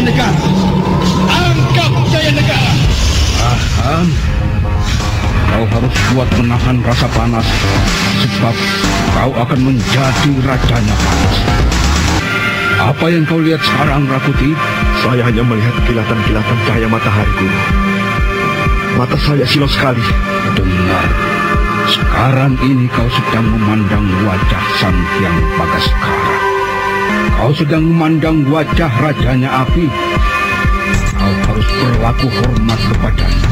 Jaya Negara. Angkap Jaya Negara. Tahan. Kau harus kuat menahan rasa panas, sebab kau akan menjadi rajanya panas. Apa yang kau lihat sekarang, Rakuti? Saya hanya melihat kilatan-kilatan cahaya matahari, Guru. Mata saya silau sekali. Dengar, sekarang ini kau sedang memandang wajah Sang Hyang Bagaskara. Kau sedang memandang wajah rajanya api. Kau harus berlaku hormat kepadanya.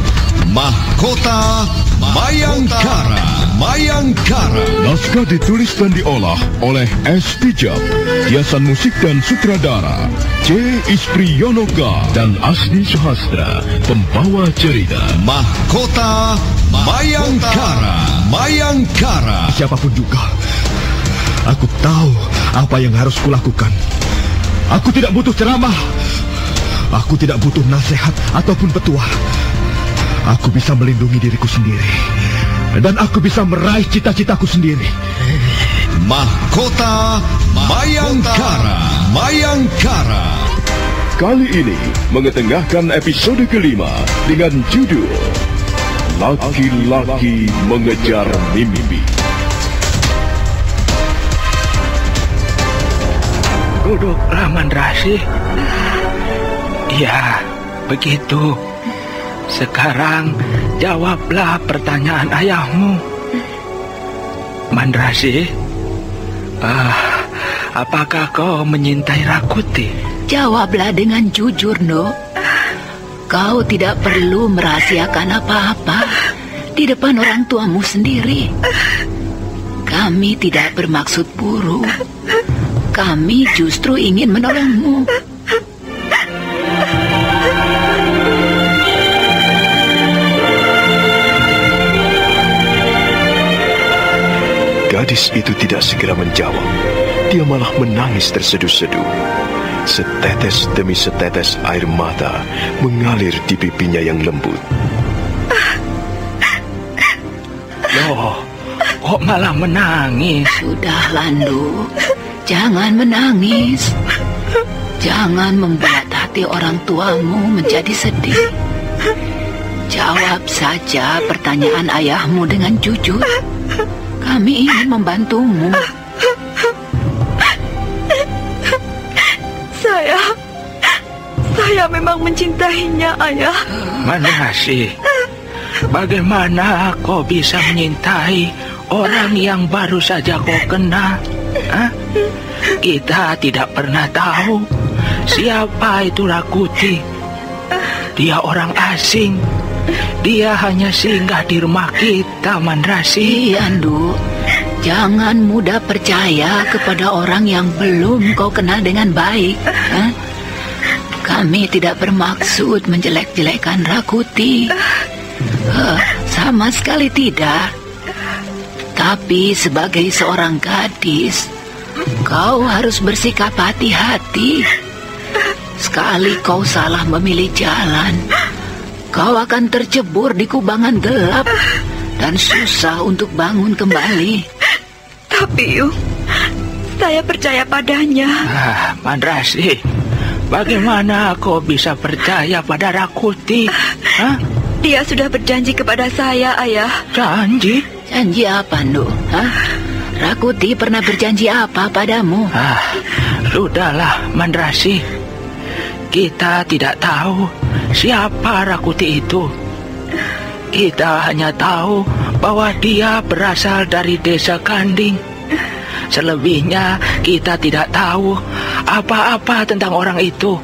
Mahkota Mayangkara Mayangkara Naskah ditulis dan diolah oleh S. Tijab, hiasan musik dan sutradara C. Ispriyonoka dan Asdi Suhastra, pembawa cerita. Mahkota Mayangkara Mayangkara Siapa pun juga, aku tahu apa yang harus kulakukan. Aku tidak butuh ceramah. Aku tidak butuh nasihat ataupun petua. Aku bisa melindungi diriku sendiri. Dan aku bisa meraih cita-citaku sendiri. Mahkota Mayangkara Mayangkara Kali ini mengetengahkan episode kelima dengan judul Laki-laki mengejar mimpi. Duduklah Mandrasi. Ya, begitu. Sekarang jawablah pertanyaan ayahmu. Mandrasi, ah, apakah kau menyintai Rakuti? Jawablah dengan jujur, No. Kau tidak perlu merahasiakan apa-apa di depan orang tuamu sendiri. Kami tidak bermaksud buruk. Kami justru ingin menolongmu. Gadis itu tidak segera menjawab. Dia malah menangis terseduh-seduh. Setetes demi setetes air mata mengalir di pipinya yang lembut. Loh, kok malah menangis? Sudah, Landu. Jangan menangis. Jangan membuat hati orang tuamu menjadi sedih. Jawab saja pertanyaan ayahmu dengan jujur. Kami ingin membantumu. Saya... Saya memang mencintainya, Ayah. Mandrasi, bagaimana kau bisa menyintai orang yang baru saja kau kenal? Hah? Kita tidak pernah tahu siapa itu Rakuti. Dia orang asing. Dia hanya singgah di rumah kita, Mandrasi. Iya, Ndu. Jangan mudah percaya kepada orang yang belum kau kenal dengan baik. Hah? Kami tidak bermaksud menjelek-jelekkan Rakuti. Eh, sama sekali tidak. Tapi sebagai seorang gadis, kau harus bersikap hati-hati. Sekali kau salah memilih jalan, kau akan tercebur di kubangan gelap dan susah untuk bangun kembali. Tapi, Yung, saya percaya padanya. Ah, Mandrasi, bagaimana kau bisa percaya pada Rakuti? Hah? Dia sudah berjanji kepada saya, Ayah. Janji? Janji apa, Ndu? Hah? Rakuti pernah berjanji apa padamu? Ah, sudahlah, Mandrasi. Kita tidak tahu siapa Rakuti itu. Kita hanya tahu bahwa dia berasal dari desa Kanding. Selebihnya kita tidak tahu apa-apa tentang orang itu.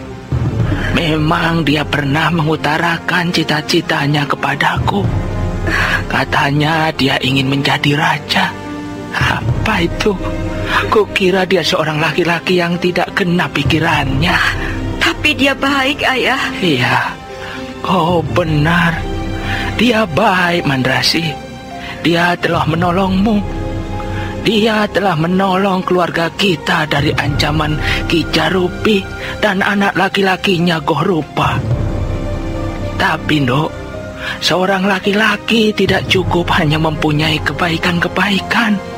Memang dia pernah mengutarakan cita-citanya kepadaku. Katanya dia ingin menjadi raja. Apa itu? Kukira dia seorang laki-laki yang tidak kena pikirannya. Tapi dia baik, Ayah. Iya, kau benar. Dia baik, Mandrasi. Dia telah menolongmu. Dia telah menolong keluarga kita dari ancaman Kijarupi dan anak laki-lakinya Gorupa. Tapi, Ndok, seorang laki-laki tidak cukup hanya mempunyai kebaikan-kebaikan.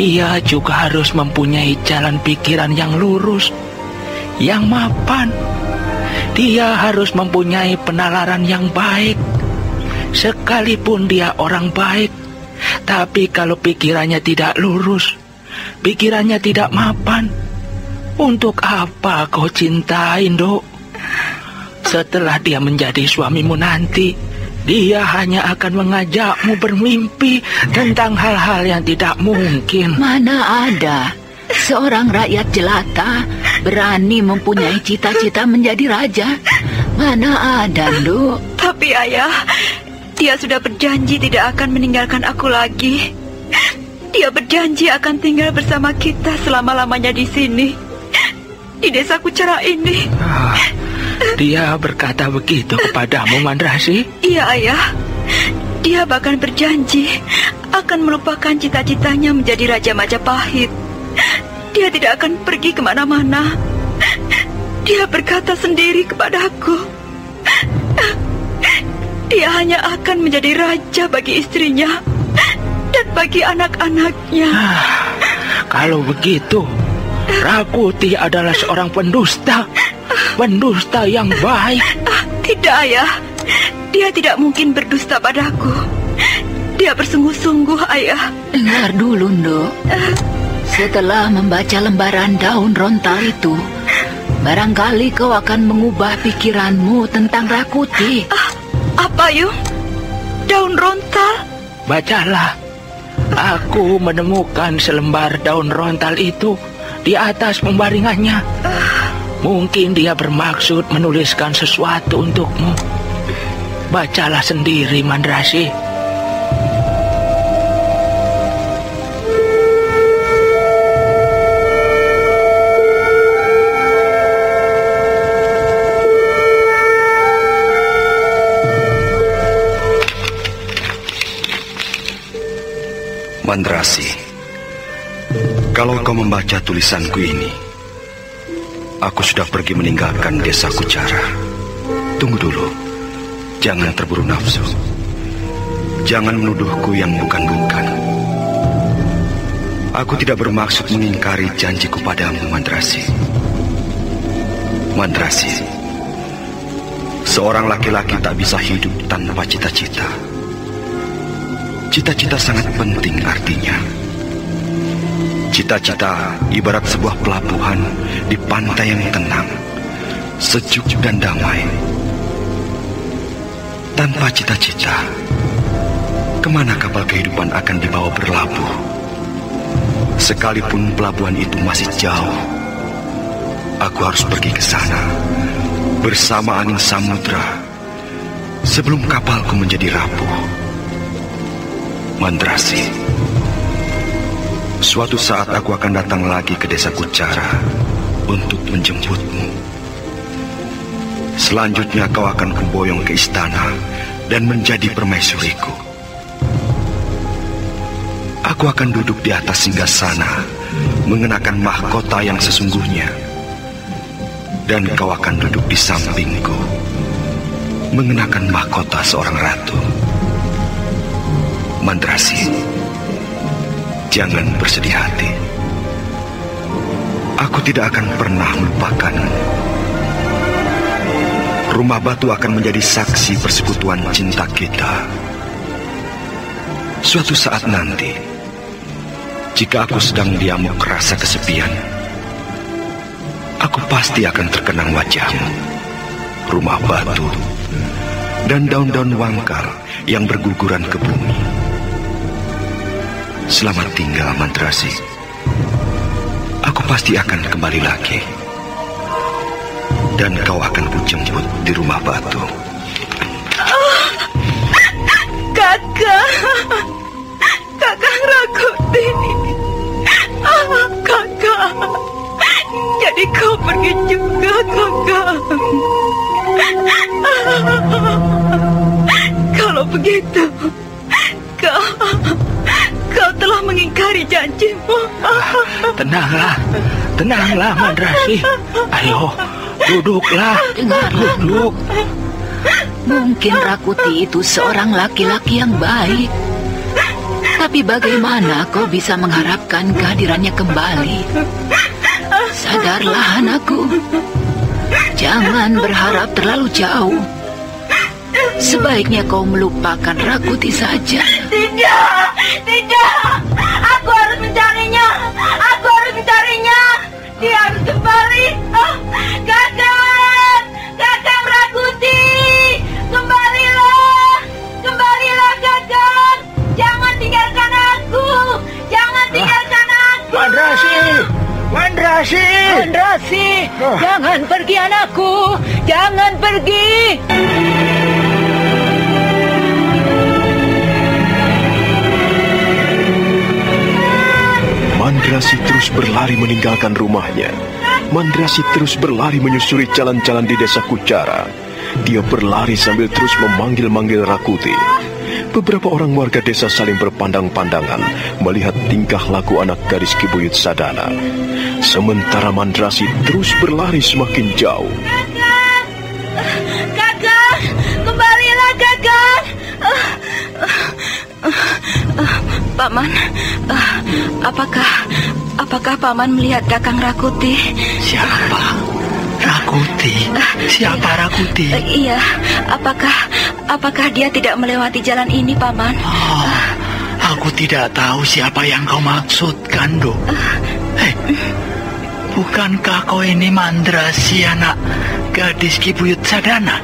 Dia juga harus mempunyai jalan pikiran yang lurus, yang mapan. Dia harus mempunyai penalaran yang baik. Sekalipun dia orang baik, tapi kalau pikirannya tidak lurus, pikirannya tidak mapan, untuk apa kau cintai, Dok? Setelah dia menjadi suamimu nanti, dia hanya akan mengajakmu bermimpi tentang hal-hal yang tidak mungkin. Mana ada seorang rakyat jelata berani mempunyai cita-cita menjadi raja? Mana ada, Nduk? Tapi ayah, dia sudah berjanji tidak akan meninggalkan aku lagi. Dia berjanji akan tinggal bersama kita selama-lamanya di sini. Di desa Kucara ini. Ah, dia berkata begitu kepadamu, Mandrasi? Iya, ayah. Dia bahkan berjanji akan melupakan cita-citanya menjadi Raja Majapahit. Dia tidak akan pergi ke mana-mana. Dia berkata sendiri kepadaku. Dia hanya akan menjadi raja bagi istrinya dan bagi anak-anaknya. Ah, kalau begitu, Rakuti adalah seorang pendusta. Pendusta yang baik. Ah, tidak, ayah. Dia tidak mungkin berdusta padaku. Dia bersungguh-sungguh, ayah. Dengar dulu, Nduk. Setelah membaca lembaran daun rontal itu, barangkali kau akan mengubah pikiranmu tentang Rakuti. Ah, apa, Yung? Daun rontal? Bacalah. Aku menemukan selembar daun rontal itu di atas pembaringannya. Mungkin dia bermaksud menuliskan sesuatu untukmu. Bacalah sendiri, Mandrasi. Mandrasi, kalau kau membaca tulisanku ini, aku sudah pergi meninggalkan desa Kucara. Tunggu dulu, jangan terburu nafsu. Jangan menuduhku yang bukan-bukan. Aku tidak bermaksud mengingkari janjiku padamu, Mandrasi. Mandrasi, seorang laki-laki tak bisa hidup tanpa cita-cita. Cita-cita sangat penting artinya. Cita-cita ibarat sebuah pelabuhan di pantai yang tenang, sejuk dan damai. Tanpa cita-cita, ke mana kapal kehidupan akan dibawa berlabuh? Sekalipun pelabuhan itu masih jauh, aku harus pergi ke sana bersama angin samudra sebelum kapalku menjadi rapuh. Mandrasi. Suatu saat aku akan datang lagi ke desa Kucara untuk menjemputmu. Selanjutnya kau akan kuboyong ke istana dan menjadi permaisuriku. Aku akan duduk di atas singgah sana, mengenakan mahkota yang sesungguhnya. Dan kau akan duduk di sampingku, mengenakan mahkota seorang ratu. Mandrasi, jangan bersedih hati. Aku tidak akan pernah melupakanmu. Rumah batu akan menjadi saksi persekutuan cinta kita. Suatu saat nanti, jika aku sedang diamuk rasa kesepian, aku pasti akan terkenang wajahmu. Rumah batu dan daun-daun wangkal yang berguguran ke bumi. Selamat tinggal, Mantrasi. Aku pasti akan kembali lagi. Dan kau akan kujemput di rumah batu. Kakak. Kakak Rakuti. Oh, kakak. Jadi kau pergi juga, kakak. Kalau begitu, mengingkari janjimu. Tenanglah, tenanglah Mandrasi. Ayo, duduklah, duduk. Mungkin Rakuti itu seorang laki-laki yang baik. Tapi bagaimana kau bisa mengharapkan kehadirannya kembali? Sadarlah anakku. Jangan berharap terlalu jauh. Sebaiknya kau melupakan Rakuti saja. Tidak, tidak. Aku harus mencarinya. Aku harus mencarinya. Dia harus kembali. Oh, Kakang, Kakang Rakuti, kembalilah, kembalilah Kakang. Jangan tinggalkan aku. Jangan tinggalkan aku. Mandrasi! Mandrasi! Mandrasi, jangan pergi anakku. Jangan pergi. Mandrasi terus berlari meninggalkan rumahnya. Mandrasi terus berlari menyusuri jalan-jalan di desa Kucara. Dia berlari sambil terus memanggil-manggil Rakuti. Beberapa orang warga desa saling berpandang-pandangan melihat tingkah laku anak gadis Kibuyut Sadana. Sementara Mandrasi terus berlari semakin jauh. Kakang, kembalilah Kakang. Paman, eh, apakah apakah paman melihat Kakang Rakuti? Siapa? Rakuti? Siapa Rakuti? Eh, iya, apakah apakah dia tidak melewati jalan ini, paman? Oh, aku tidak tahu siapa yang kau maksudkan, Dok. Hei, bukankah kau ini Mandrasi anak gadis Kibuyut Sadana?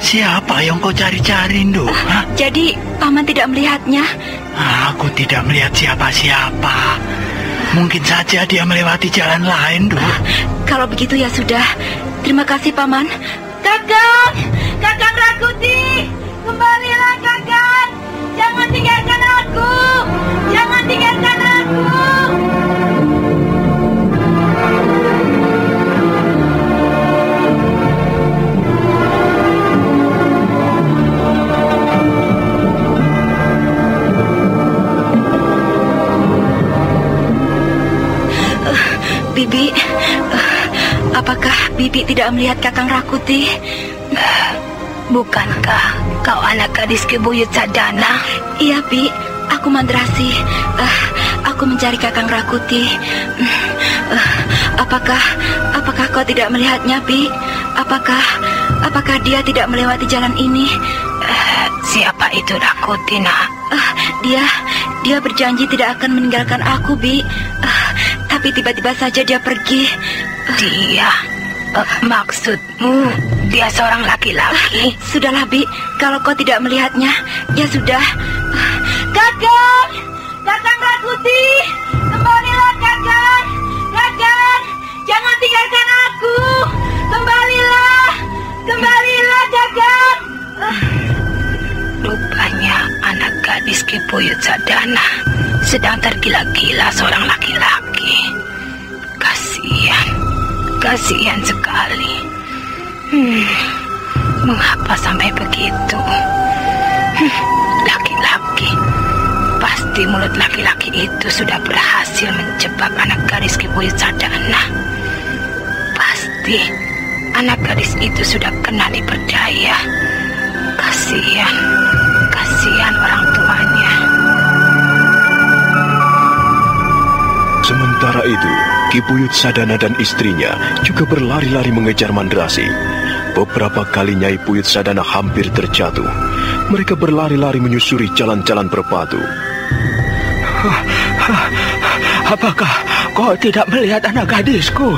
Siapa yang kau cari-cari, Dok? Hah? Jadi paman tidak melihatnya? Aku tidak melihat siapa-siapa. Mungkin saja dia melewati jalan lain, Dok. Kalau begitu ya sudah. Terima kasih, paman. Kakang, Kakang Rakuti, Bibi, apakah Bibi tidak melihat Kakang Rakuti? Bukankah kau anak gadis Kebuyut Sadana? Iya, Bi. Aku Mandrasi. Aku mencari Kakang Rakuti. Apakah apakah kau tidak melihatnya, Bi? Apakah apakah dia tidak melewati jalan ini? Siapa itu Rakuti, nak? Dia dia berjanji tidak akan meninggalkan aku, Bi. Eh, tapi tiba-tiba saja dia pergi. Dia? Eh, maksudmu dia seorang laki-laki? Sudahlah, Bi. Kalau kau tidak melihatnya, ya sudah. Kakang! Kakang Rakuti! Kembalilah, Kakang! Kakang! Jangan tinggalkan aku! Kembalilah! Kembalilah, Kakang! Rupanya anak gadis Kipuyut Sadana sedang tergila-gila seorang laki-laki. Kasihan, kasihan sekali. Hmm, mengapa sampai begitu? Hmm, Laki-laki, pasti mulut laki-laki itu sudah berhasil menjebak anak gadis Kipuyut Sadana. Pasti anak gadis itu sudah kena diperdaya. Kasihan, kasihan orang Sementara itu, Kibuyut Sadana dan istrinya juga berlari-lari mengejar Mandrasi. Beberapa kali Nyai Puyut Sadana hampir terjatuh. Mereka berlari-lari menyusuri jalan-jalan berbatu. Apakah kau tidak melihat anak gadisku?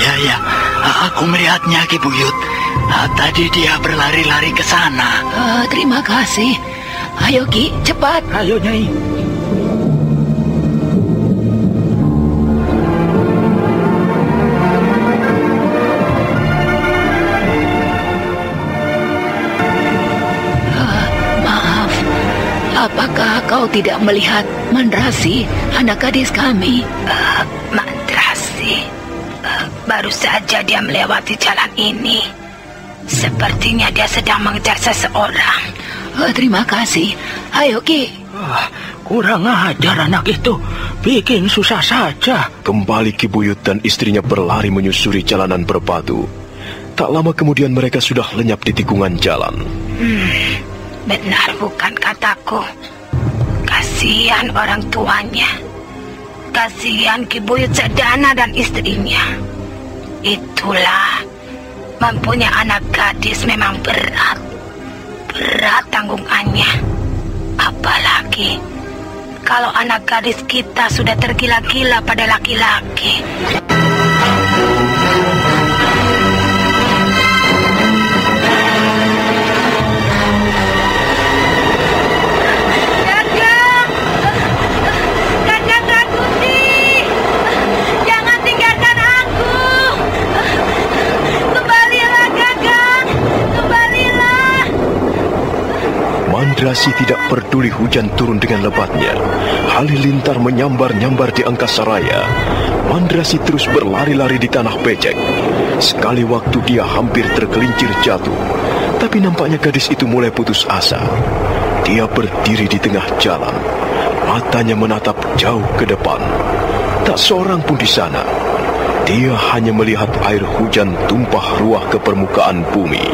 Iya, ya. Aku melihatnya, Ki Buyut. Ah, Tadi dia berlari-lari ke sana. Eh, terima kasih. Ayo Ki, cepat. Ayo, Nyai. Kau tidak melihat Mandrasi, anak gadis kami? Eh, Mandrasi, Eh, baru saja dia melewati jalan ini. Sepertinya dia sedang mengejar seseorang. Eh, terima kasih. Ayo Ki. Ah, kurang ajar anak itu. Bikin susah saja. Kembali Kibuyut dan istrinya berlari menyusuri jalanan berbatu. Tak lama kemudian mereka sudah lenyap di tikungan jalan. Benar bukan kataku. Kasihan orang tuanya. Kasihan Kibuyut Sedana dan istrinya. Itulah, mempunyai anak gadis memang berat. Berat tanggungannya. Apalagi kalau anak gadis kita sudah tergila-gila pada laki-laki. Mandrasi tidak peduli hujan turun dengan lebatnya. Halilintar menyambar-nyambar di angkasa raya. Mandrasi terus berlari-lari di tanah becek. Sekali waktu dia hampir tergelincir jatuh. Tapi nampaknya gadis itu mulai putus asa. Dia berdiri di tengah jalan. Matanya menatap jauh ke depan. Tak seorang pun di sana. Dia hanya melihat air hujan tumpah ruah ke permukaan bumi.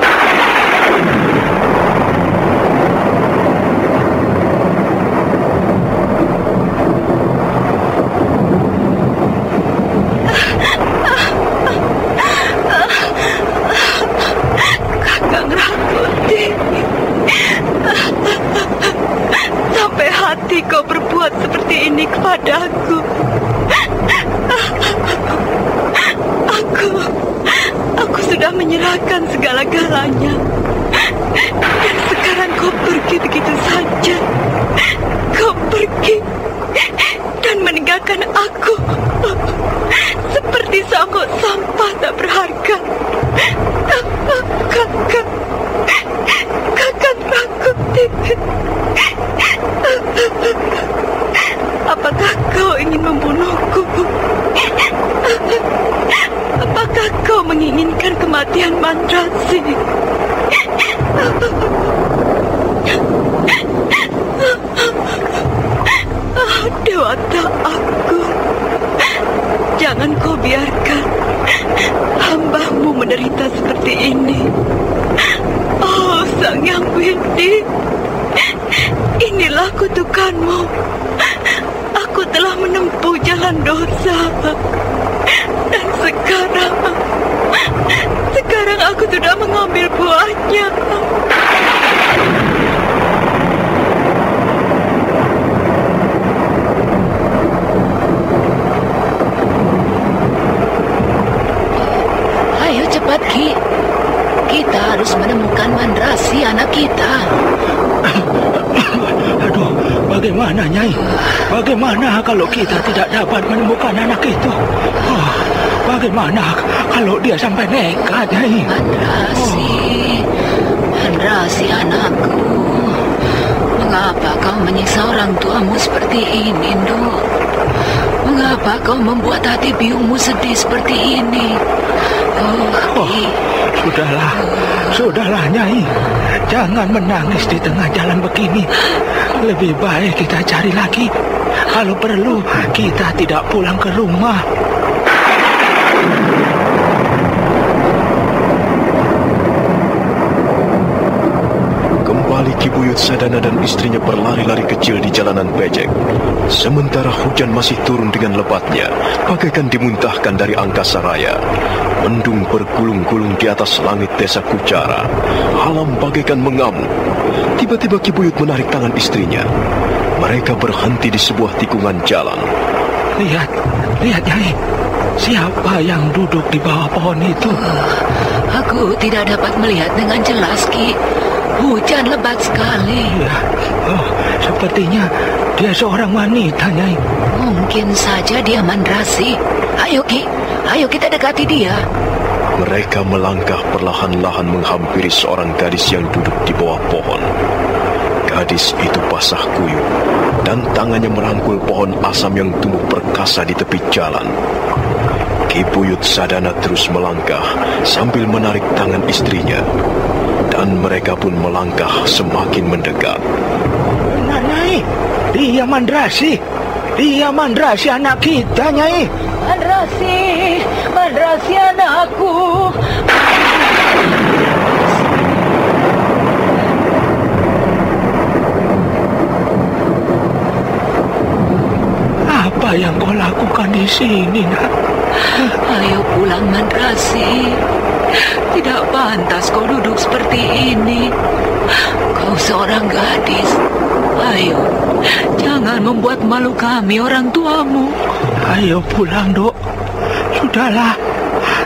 Mengapa kau membuat hati biungmu sedih seperti ini? Oh, Oh, sudahlah, sudahlah Nyai. Jangan menangis di tengah jalan begini. Lebih baik kita cari lagi. Kalau perlu, kita tidak pulang ke rumah. Kembali Kibuyut Sadana dan istrinya berlari-lari kecil di jalanan becek. Sementara hujan masih turun dengan lebatnya, bagaikan dimuntahkan dari angkasa raya. Mendung bergulung-gulung di atas langit desa Kucara. Alam bagaikan mengamuk. Tiba-tiba Kibuyut menarik tangan istrinya. Mereka berhenti di sebuah tikungan jalan. Lihat, lihat Nyai. Siapa yang duduk di bawah pohon itu? Aku tidak dapat melihat dengan jelas, Ki. Hujan lebat sekali. Ya, oh, sepertinya dia seorang wanita, Nyai. Mungkin saja dia Mandrasi. Ayo, Ki. Ayo kita dekati dia. Mereka melangkah perlahan-lahan menghampiri seorang gadis yang duduk di bawah pohon. Gadis itu basah kuyup dan tangannya merangkul pohon asam yang tumbuh perkasa di tepi jalan. Kibuyut Sadana terus melangkah sambil menarik tangan istrinya. Dan mereka pun melangkah semakin mendekat. Nah, Nyai, dia Mandrasi. Dia Mandrasi anak kita, Nyai. Mandrasi, Mandrasi anakku. apa yang kau lakukan di sini, nak? Ayo pulang, Mandrasi. Tidak pantas kau duduk seperti ini. Kau seorang gadis. Ayo, jangan membuat malu kami orang tuamu. Ayo pulang, dok. Sudahlah,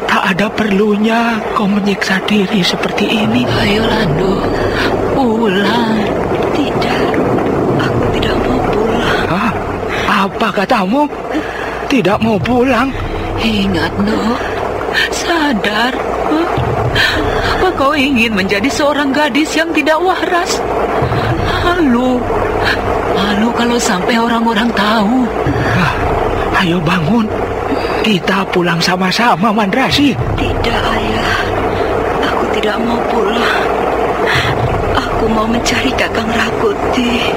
tak ada perlunya kau menyiksa diri seperti ini. Ayo, Lando, pulang. Tidak, aku tidak mau pulang. Hah? Apa katamu? Tidak mau pulang? Ingat, Nok. Sadar. Apa kau ingin menjadi seorang gadis yang tidak waras? Malu. Malu kalau sampai orang-orang tahu. Ah, ayo bangun. Kita pulang sama-sama, Mandrasi. Tidak, ayah. Aku tidak mau pulang. Aku mau mencari Kakang Rakuti.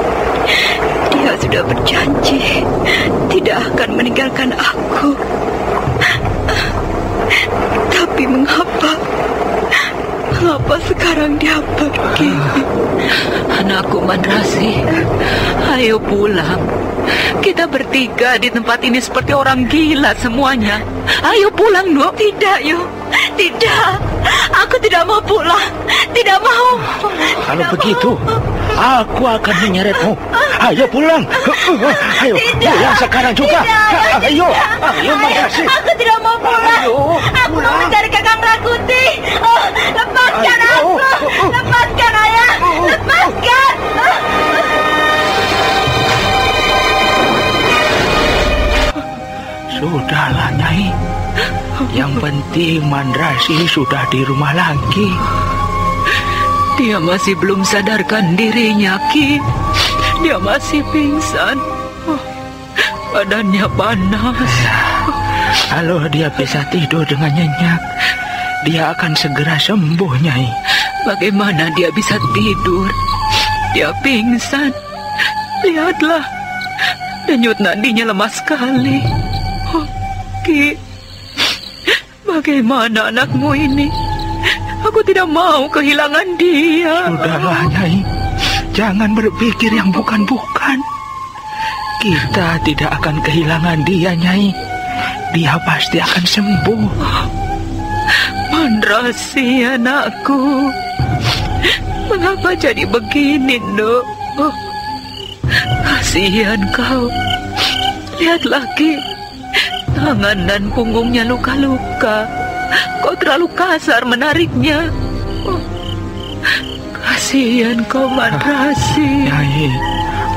Dia sudah berjanji tidak akan meninggalkan aku. Tapi mengapa? Mengapa sekarang dia pergi? Anakku Mandrasi, ayo pulang. Kita bertiga di tempat ini seperti orang gila semuanya. Ayo pulang, Nuk. Tidak, Yu. Tidak. Aku tidak mau pulang. Tidak mau. Kalau begitu, aku akan menyeretmu. Ayo pulang. Ayo, pulang sekarang juga. Ayo, ayo Mandrasi. Aku tidak mau pulang. Ayo, aku mau mencari Kakang Rakuti. Oh, lepaskan Ayo. aku. Lepaskan, ayah. Lepaskan. Sudahlah, Nyai. Yang penting Mandrasi sudah di rumah lagi. Dia masih belum sadarkan dirinya, Ki. Dia masih pingsan. Badannya panas. Kalau dia bisa tidur dengan nyenyak, dia akan segera sembuh, Nyai. Bagaimana dia bisa tidur? Dia pingsan. Lihatlah, denyut nadinya lemah sekali. Oh, bagaimana anakmu ini? Aku tidak mau kehilangan dia. Sudahlah, Nyai. Jangan berpikir yang bukan-bukan. Kita tidak akan kehilangan dia, Nyai. Dia pasti akan sembuh. Mandrasi anakku. Mengapa jadi begini, Nuk? Kasihan kau. Lihat lagi. Tangan dan punggungnya luka-luka. Kau terlalu kasar menariknya. Kasihan kau, Mandrasi. Nyai,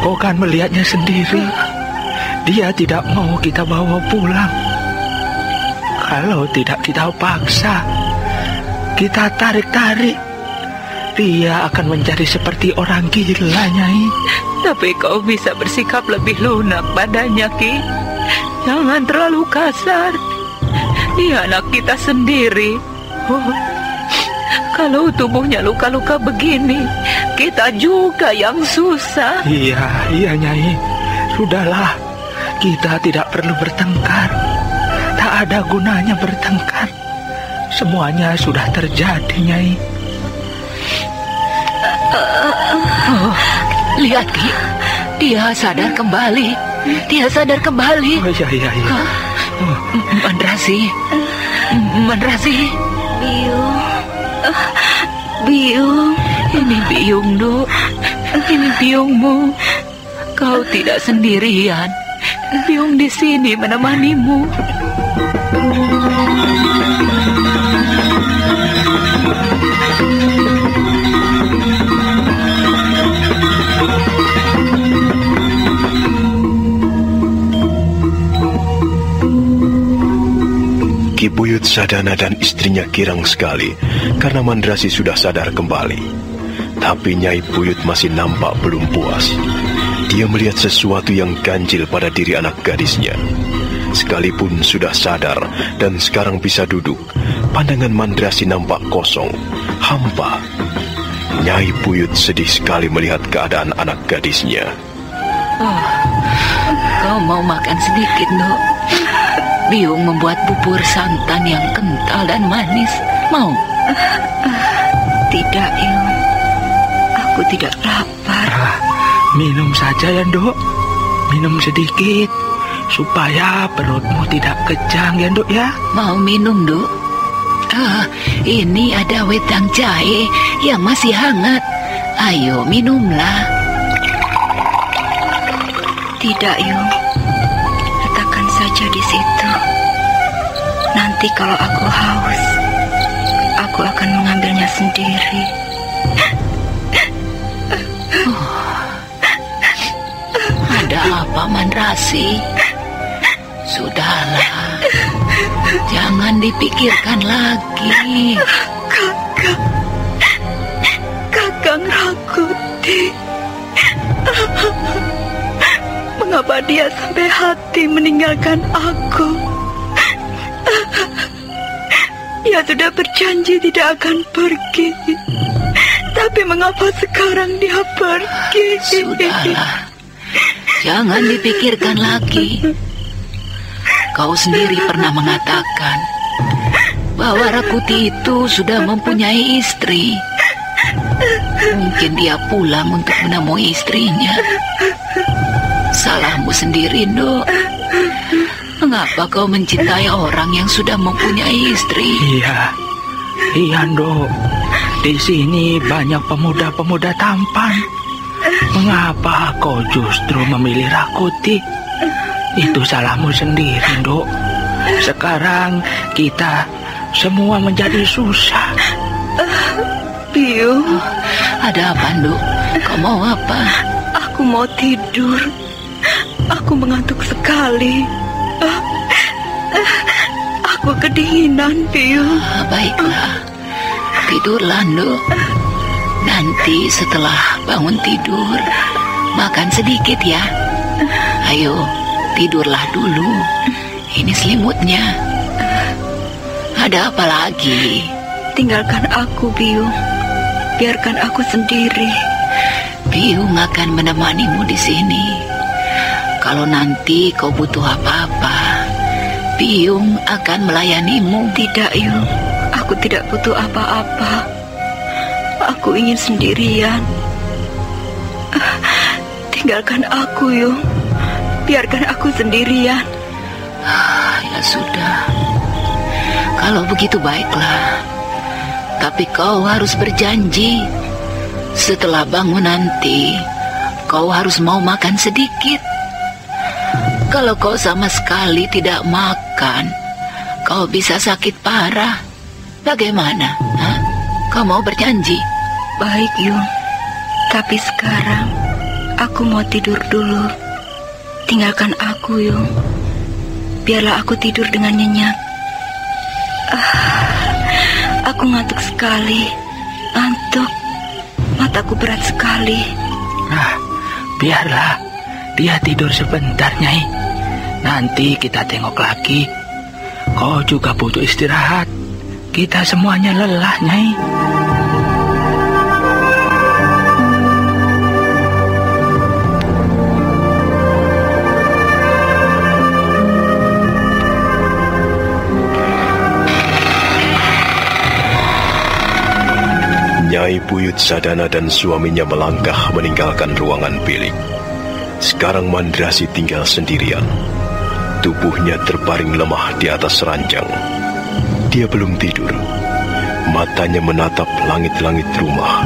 kau kan melihatnya sendiri. Dia tidak mau kita bawa pulang. Kalau tidak kita paksa, kita tarik-tarik, dia akan menjadi seperti orang gila, Nyai. Tapi kau bisa bersikap lebih lunak padanya, Ki. Jangan terlalu kasar. Dia anak kita sendiri. Oh, kalau tubuhnya luka-luka begini, kita juga yang susah. Iya, iya, Nyai. Sudahlah, kita tidak perlu bertengkar. Tak ada gunanya bertengkar. Semuanya sudah terjadi, Nyai. Oh, lihat, Ki. Dia sadar kembali. Dia sadar kembali. Oh, iya, iya, iya. Hah? Mandrasi. Mandrasi. Biung. Biung. Ini Biung. Ini Biungmu. Kau tidak sendirian. Biung di sini menemanimu. Ki Buyut Sadana dan istrinya girang sekali karena Mandrasi sudah sadar kembali. Tapi Nyai Buyut masih nampak belum puas. Dia melihat sesuatu yang ganjil pada diri anak gadisnya. Sekalipun sudah sadar dan sekarang bisa duduk, pandangan Mandrasi nampak kosong, hampa. Nyai Buyut sedih sekali melihat keadaan anak gadisnya. Oh, kau mau makan sedikit, Dok? Biung membuat bubur santan yang kental dan manis. Mau? Tidak, Iung. Aku tidak lapar. Ah, minum saja ya, Dok. Minum sedikit. supaya perutmu tidak kejang ya, Nduk ya. Mau minum, Duk? Ah, ini ada wedang jahe yang masih hangat. Ayo minumlah. Tidak, Yung. Letakkan saja di situ. Nanti kalau aku haus, aku akan mengambilnya sendiri. Ada apa, Mandrasi? Sudahlah. Jangan dipikirkan lagi. Kakak. Kakang Rakuti. Mengapa dia sampai hati meninggalkan aku? Dia sudah berjanji tidak akan pergi. Tapi mengapa sekarang dia pergi? Sudahlah. Jangan dipikirkan lagi. Kau sendiri pernah mengatakan bahwa Rakuti itu sudah mempunyai istri. Mungkin dia pulang untuk menemui istrinya. Salahmu sendiri, Nduk. Mengapa kau mencintai orang yang sudah mempunyai istri? Iya, iya, Nduk. Di sini banyak pemuda-pemuda tampan. Mengapa kau justru memilih Rakuti? Itu salahmu sendiri, Nduk. Sekarang kita semua menjadi susah. Piu, Ada apa, Nduk? Kau mau apa? aku mau tidur. Aku mengantuk sekali. Aku kedinginan, Piu. Ah, Baiklah. Tidurlah, Nduk. Nanti setelah bangun tidur, makan sedikit ya. Ayo, tidurlah dulu. Ini selimutnya. Ada apa lagi? Tinggalkan aku, Piu. Biarkan aku sendiri. Biung akan menemanimu di sini. Kalau nanti kau butuh apa-apa, Biung akan melayanimu. Tidak, Yu. Aku tidak butuh apa-apa. Aku ingin sendirian. Tinggalkan aku, Yu. Biarkan aku sendirian. Ah, ya sudah. Kalau begitu baiklah. Tapi kau harus berjanji. Setelah bangun nanti, kau harus mau makan sedikit. Kalau kau sama sekali tidak makan, kau bisa sakit parah. Bagaimana? Hah? Kau mau berjanji? Baik, Yung. Tapi sekarang aku mau tidur dulu. Tinggalkan aku, Yung. Biarlah aku tidur dengan nyenyak. Ah, aku ngantuk sekali. Ngantuk. Mataku berat sekali. Ah, biarlah dia tidur sebentar, Nyai. Nanti kita tengok lagi. Kau juga butuh istirahat. Kita semuanya lelah, Nyai. Nyai Buyut Sadana dan suaminya melangkah meninggalkan ruangan bilik. Sekarang Mandrasi tinggal sendirian. Tubuhnya terbaring lemah di atas ranjang. Dia belum tidur. Matanya menatap langit-langit rumah.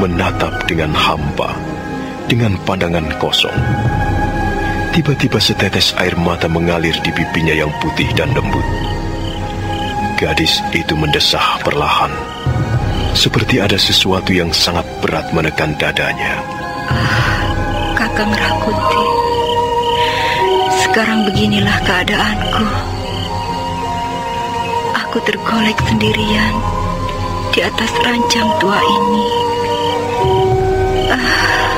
Menatap dengan hampa. Dengan pandangan kosong. Tiba-tiba setetes air mata mengalir di pipinya yang putih dan lembut. Gadis itu mendesah perlahan. Seperti ada sesuatu yang sangat berat menekan dadanya. Kakang Rakuti. Sekarang beginilah keadaanku. Aku tergolek sendirian di atas ranjang tua ini. Ah,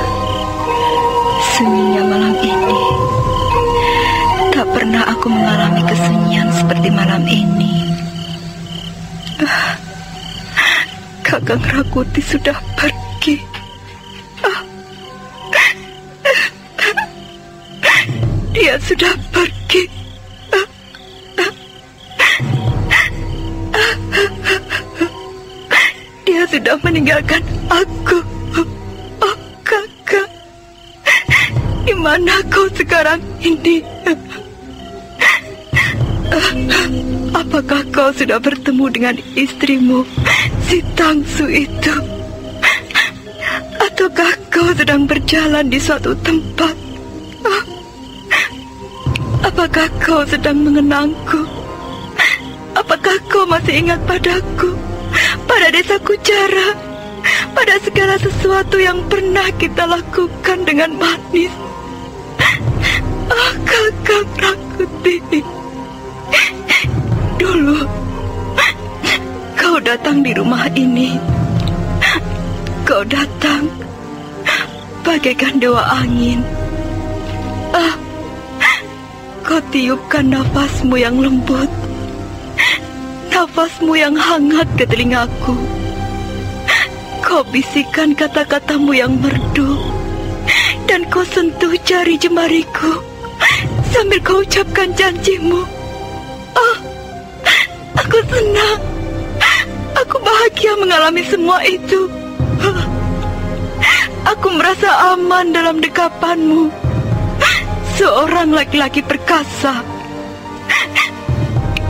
sunyinya malam ini. Tak pernah aku mengalami kesunyian seperti malam ini. Ah, Kakang Rakuti sudah pergi. Dia sudah pergi. Dia sudah meninggalkan aku. Oh, kakak. Di mana kau sekarang ini? Apakah kau sudah bertemu dengan istrimu, si Tangsu itu? Ataukah kau sedang berjalan di suatu tempat? Ah, apakah kau sedang mengenangku? Apakah kau masih ingat padaku? Pada desa Kucara? Pada segala sesuatu yang pernah kita lakukan dengan manis? Ah, kakak Rakuti. Dulu, kau datang di rumah ini. Kau datang bagaikan dewa angin. Kau tiupkan nafasmu yang lembut. Nafasmu yang hangat ke telingaku. Kau bisikan kata-katamu yang merdu. Dan kau sentuh jari jemariku sambil kau ucapkan janjimu. Oh, aku senang. Aku bahagia mengalami semua itu. Aku merasa aman dalam dekapanmu. Seorang laki-laki perkasa.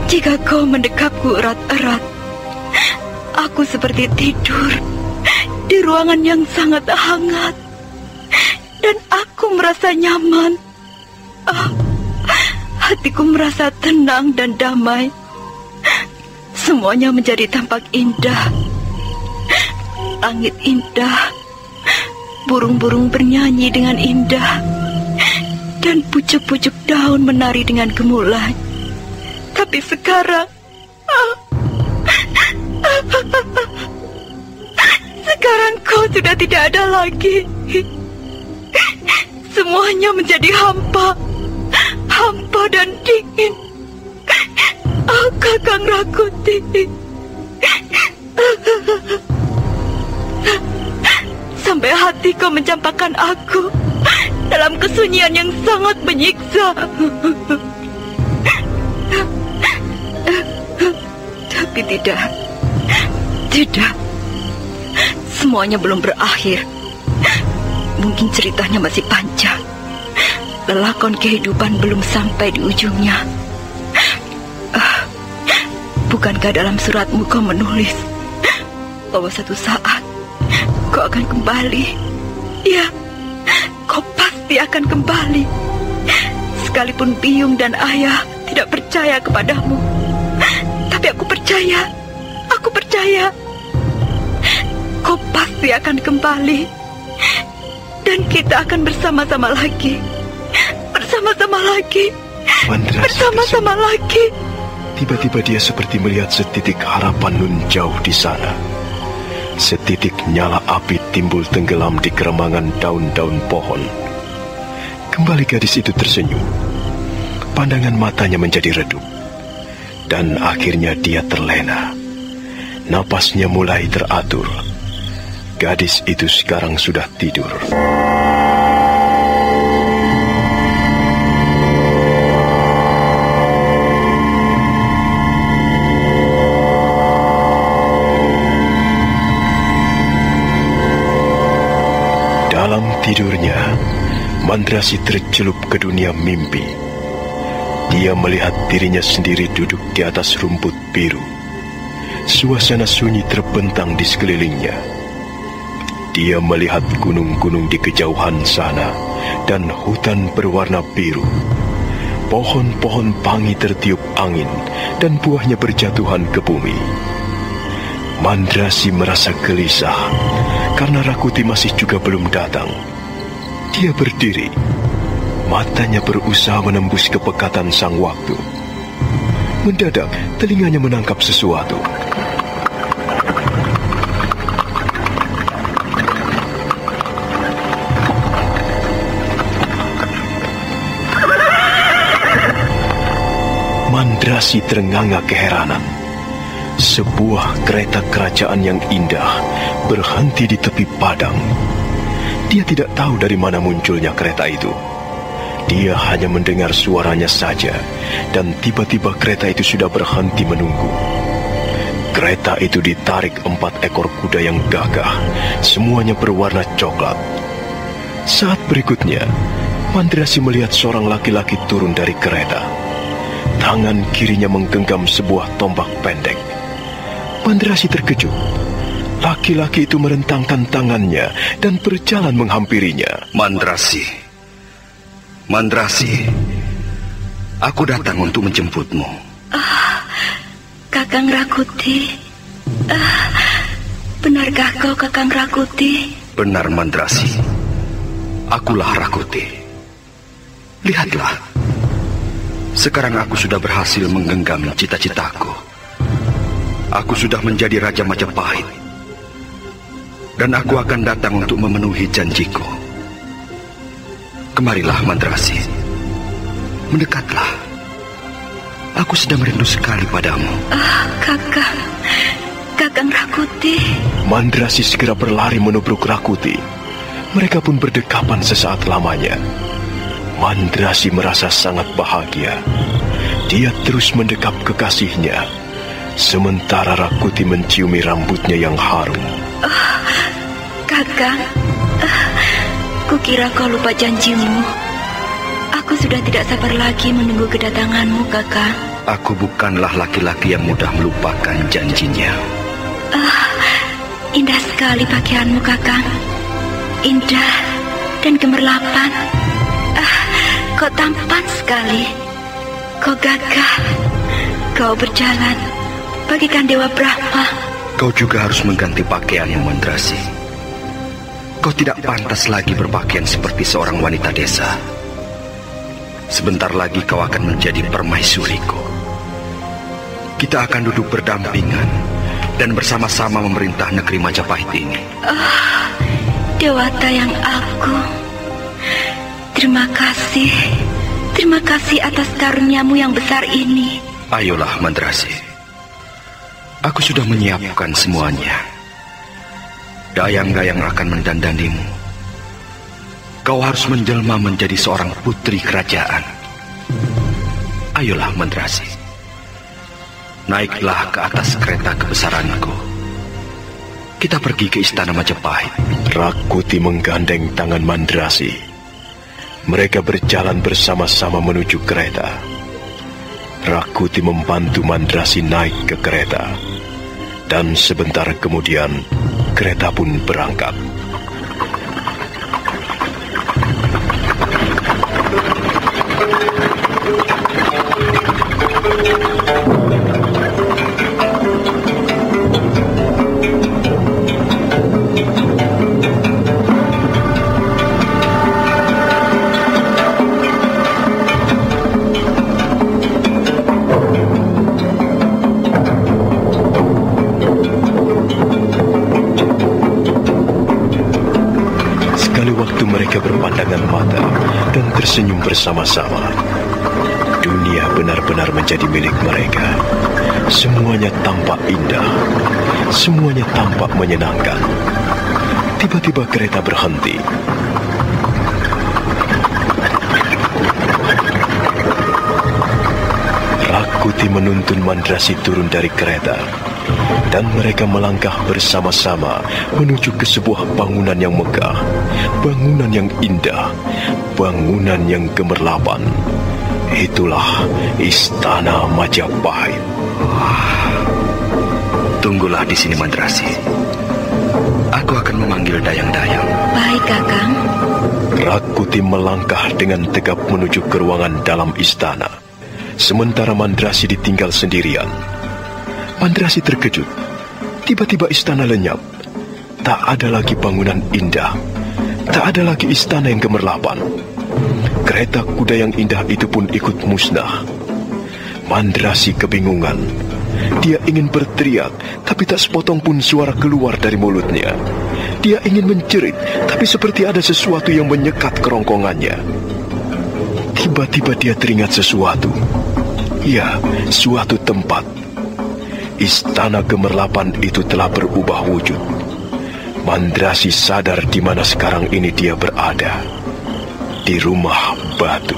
Jika kau mendekapku erat-erat, aku seperti tidur di ruangan yang sangat hangat. Dan aku merasa nyaman. Oh, hatiku merasa tenang dan damai. Semuanya menjadi tampak indah. Langit indah, burung-burung bernyanyi dengan indah, dan pucuk-pucuk daun menari dengan gemulai. Tapi sekarang, sekarang kau sudah tidak ada lagi. Semuanya menjadi hampa hampa dan dingin. Oh, Kakang Rakuti. Sampai hati kau mencampakkan aku dalam kesunyian yang sangat menyiksa. Tapi tidak. Tidak. Semuanya belum berakhir. Mungkin ceritanya masih panjang lelakon kehidupan belum sampai di ujungnya. Uh, bukankah dalam suratmu kau menulis bahwa satu saat kau akan kembali? Ya, pasti akan kembali. Sekalipun Biung dan Ayah tidak percaya kepadamu. Tapi aku percaya. Aku percaya. Kau pasti akan kembali. Dan kita akan bersama-sama lagi bersama-sama lagi. Bersama-sama lagi. Tiba-tiba dia seperti melihat setitik harapan nun jauh di sana. Setitik nyala api timbul tenggelam di keremangan daun-daun pohon. Kembali gadis itu tersenyum. Pandangan matanya menjadi redup. Dan akhirnya dia terlena. Napasnya mulai teratur. Gadis itu sekarang sudah tidur. Mandrasi tercelup ke dunia mimpi. Dia melihat dirinya sendiri duduk di atas rumput biru. Suasana sunyi terbentang di sekelilingnya. Dia melihat gunung-gunung di kejauhan sana dan hutan berwarna biru. Pohon-pohon pangi tertiup angin dan buahnya berjatuhan ke bumi. Mandrasi merasa gelisah karena Rakuti masih juga belum datang. Dia berdiri. Matanya berusaha menembus kepekatan sang waktu. Mendadak, telinganya menangkap sesuatu. Mandrasi terenganga keheranan. Sebuah kereta kerajaan yang indah berhenti di tepi padang dia tidak tahu dari mana munculnya kereta itu. Dia hanya mendengar suaranya saja, dan tiba-tiba kereta itu sudah berhenti menunggu. Kereta itu ditarik empat ekor kuda yang gagah, semuanya berwarna coklat. Saat berikutnya, Mandrasi melihat seorang laki-laki turun dari kereta. Tangan kirinya menggenggam sebuah tombak pendek. Mandrasi terkejut. Laki-laki itu merentangkan tangannya dan berjalan menghampirinya. Mandrasi. Mandrasi. Aku datang untuk menjemputmu. Ah, Kakang Rakuti. Ah, benarkah kau Kakang Rakuti? Benar Mandrasi. Akulah Rakuti. Lihatlah. Sekarang aku sudah berhasil menggenggam cita-citaku. Aku sudah menjadi Raja Majapahit. Dan aku akan datang untuk memenuhi janjiku. Kemarilah Mandrasi. Mendekatlah. Aku sedang merindu sekali padamu. Ah, Kakang. Kakang Rakuti. Mandrasi segera berlari menubruk Rakuti. Mereka pun berdekapan sesaat lamanya. Mandrasi merasa sangat bahagia. Dia terus mendekap kekasihnya. Sementara Rakuti menciumi rambutnya yang harum. Kakang. Ah, kukira kau lupa janjimu. Aku sudah tidak sabar lagi menunggu kedatanganmu, Kakang. Aku bukanlah laki-laki yang mudah melupakan janjinya. Ah, indah sekali pakaianmu, Kakang. Indah dan gemerlapan. Ah, kau tampan sekali. Kau gagah. Kau berjalan bagikan Dewa Brahma. Kau juga harus mengganti pakaianmu, Mandrasi. Kau tidak pantas lagi berpakaian seperti seorang wanita desa. Sebentar lagi kau akan menjadi permaisuriku. Kita akan duduk berdampingan dan bersama-sama memerintah negeri Majapahit ini. Oh, Dewata yang agung. Terima kasih. Terima kasih atas karuniamu yang besar ini. Ayolah, Mandrasi. Aku sudah menyiapkan semuanya. Dayang-dayang akan mendandanimu. Kau harus menjelma menjadi seorang putri kerajaan. Ayolah, Mandrasi. Naiklah ke atas kereta kebesaranku. Kita pergi ke istana Majapahit. Rakuti menggandeng tangan Mandrasi. Mereka berjalan bersama-sama menuju kereta. Rakuti membantu Mandrasi naik ke kereta. Dan sebentar kemudian, kereta pun berangkat. Mereka berpandangan mata dan tersenyum bersama-sama, dunia benar-benar menjadi milik mereka. Semuanya tampak indah, semuanya tampak menyenangkan. Tiba-tiba kereta berhenti. Rakuti menuntun Mandrasi turun dari kereta dan mereka melangkah bersama-sama menuju ke sebuah bangunan yang megah, bangunan yang indah, bangunan yang gemerlapan. Itulah Istana Majapahit. Tunggulah di sini, Mandrasi. Aku akan memanggil dayang-dayang. Baik, Kakang. Rakuti melangkah dengan tegap menuju ke ruangan dalam istana. Sementara Mandrasi ditinggal sendirian. Mandrasi terkejut. Tiba-tiba istana lenyap. Tak ada lagi bangunan indah. Tak ada lagi istana yang gemerlapan. Kereta kuda yang indah itu pun ikut musnah. Mandrasi kebingungan. Dia ingin berteriak, tapi tak sepotong pun suara keluar dari mulutnya. Dia ingin menjerit, tapi seperti ada sesuatu yang menyekat kerongkongannya. Tiba-tiba dia teringat sesuatu. Ya, suatu tempat. Istana gemerlapan itu telah berubah wujud. Mandrasi sadar di mana sekarang ini dia berada. Di rumah batu.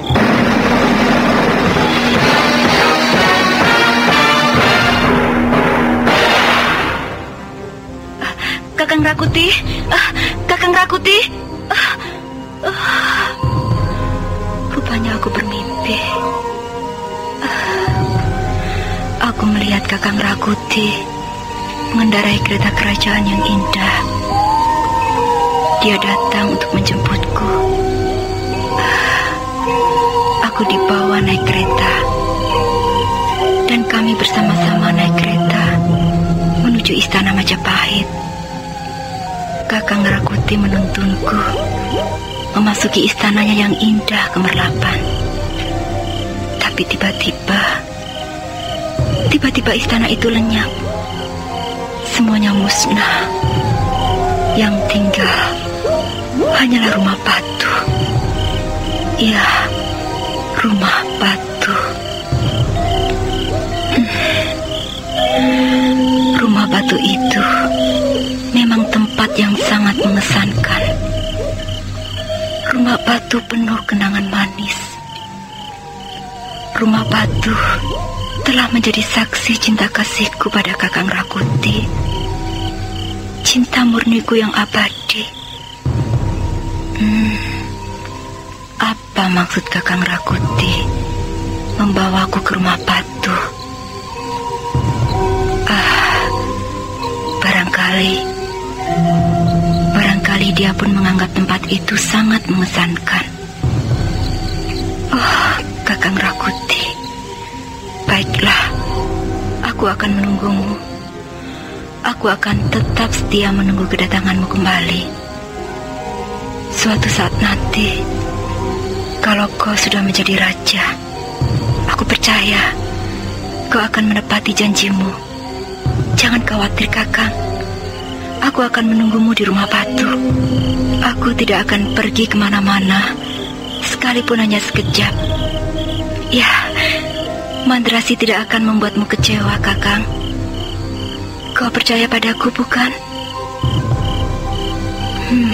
Kakang Rakuti. Ah, Kakang Rakuti. Kakang Rakuti mengendarai kereta kerajaan yang indah. Dia datang untuk menjemputku. Aku dibawa naik kereta. Dan kami bersama-sama naik kereta menuju istana Majapahit. Kakang Rakuti menuntunku memasuki istananya yang indah kemerlapan. Tapi tiba-tiba, tiba-tiba istana itu lenyap. Semuanya musnah. Yang tinggal hanyalah rumah batu. Ya, rumah batu. Hmm. Rumah batu itu memang tempat yang sangat mengesankan. Rumah batu penuh kenangan manis. Rumah batu telah menjadi saksi cinta kasihku pada Kakang Rakuti cinta murniku yang abadi. Hmm, apa maksud Kakang Rakuti membawaku ke rumah batu? Ah, barangkali, barangkali dia pun menganggap tempat itu sangat mengesankan. Oh, Kakang Rakuti, baiklah, aku akan menunggumu aku akan tetap setia menunggu kedatanganmu kembali. Suatu saat nanti, kalau kau sudah menjadi raja, aku percaya kau akan menepati janjimu. Jangan khawatir, Kakang. Aku akan menunggumu di rumah batu. Aku tidak akan pergi ke mana-mana, sekalipun hanya sekejap. Ya, Mandrasi tidak akan membuatmu kecewa, Kakang. Kau percaya padaku, bukan? Hmm.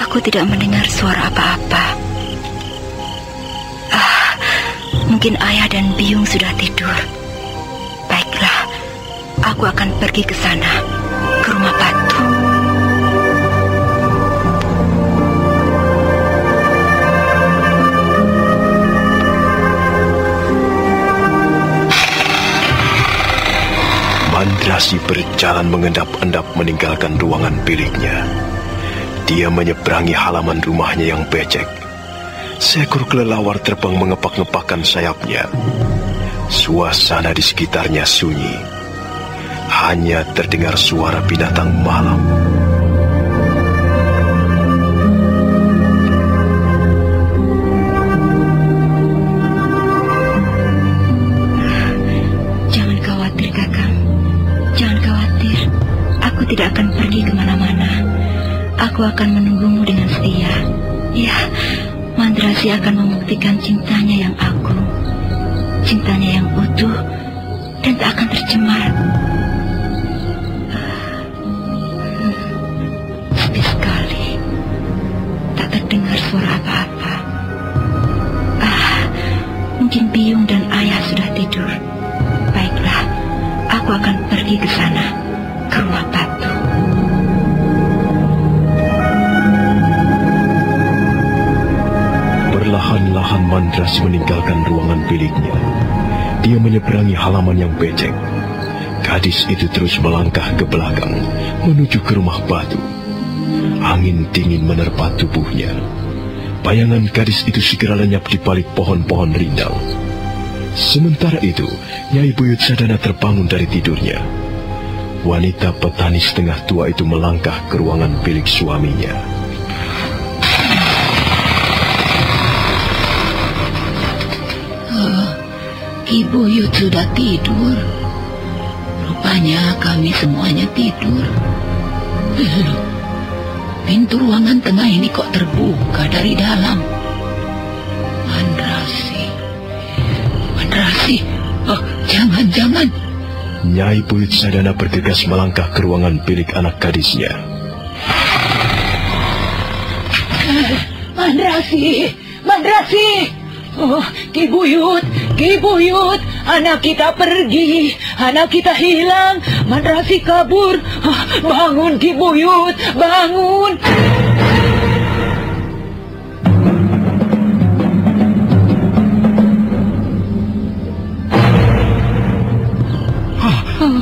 Aku tidak mendengar suara apa-apa. Ah, mungkin ayah dan Biung sudah tidur. Baiklah, aku akan pergi ke sana, ke rumah batu. Mandrasi berjalan mengendap-endap meninggalkan ruangan biliknya. Dia menyeberangi halaman rumahnya yang becek. Seekor kelelawar terbang ngepak-ngepakkan sayapnya. Suasana di sekitarnya sunyi. Hanya terdengar suara binatang malam. Tidak akan pergi ke mana-mana. Aku akan menunggumu dengan setia. Ya, Mandrasi akan membuktikan cintanya yang agung. Cintanya yang utuh dan tak akan tercemar. Hmm, Sepi sekali. Tak terdengar suara apa-apa. Ah, mungkin Biung dan Ayah sudah tidur. Baiklah, aku akan pergi ke sana, ke rumah batu. Mandrasi meninggalkan ruangan biliknya. Dia menyeberangi halaman yang becek. Gadis itu terus melangkah ke belakang menuju ke rumah batu. Angin dingin menerpa tubuhnya. Bayangan gadis itu segera lenyap di balik pohon-pohon rindang. Sementara itu, Nyai Buyut Sadana terbangun dari tidurnya. Wanita petani setengah tua itu melangkah ke ruangan bilik suaminya. Ibu Yud sudah tidur. Rupanya kami semuanya tidur. Loh, pintu ruangan tengah ini kok terbuka dari dalam. Mandrasi. Mandrasi. Oh, jangan-jangan. Nyai Buyut Sadana bergegas melangkah ke ruangan bilik anak gadisnya. Mandrasi. Mandrasi. Oh, Ki Buyut, Ki Buyut, anak kita pergi, anak kita hilang, Mandrasi kabur. Bangun Ki Buyut, bangun.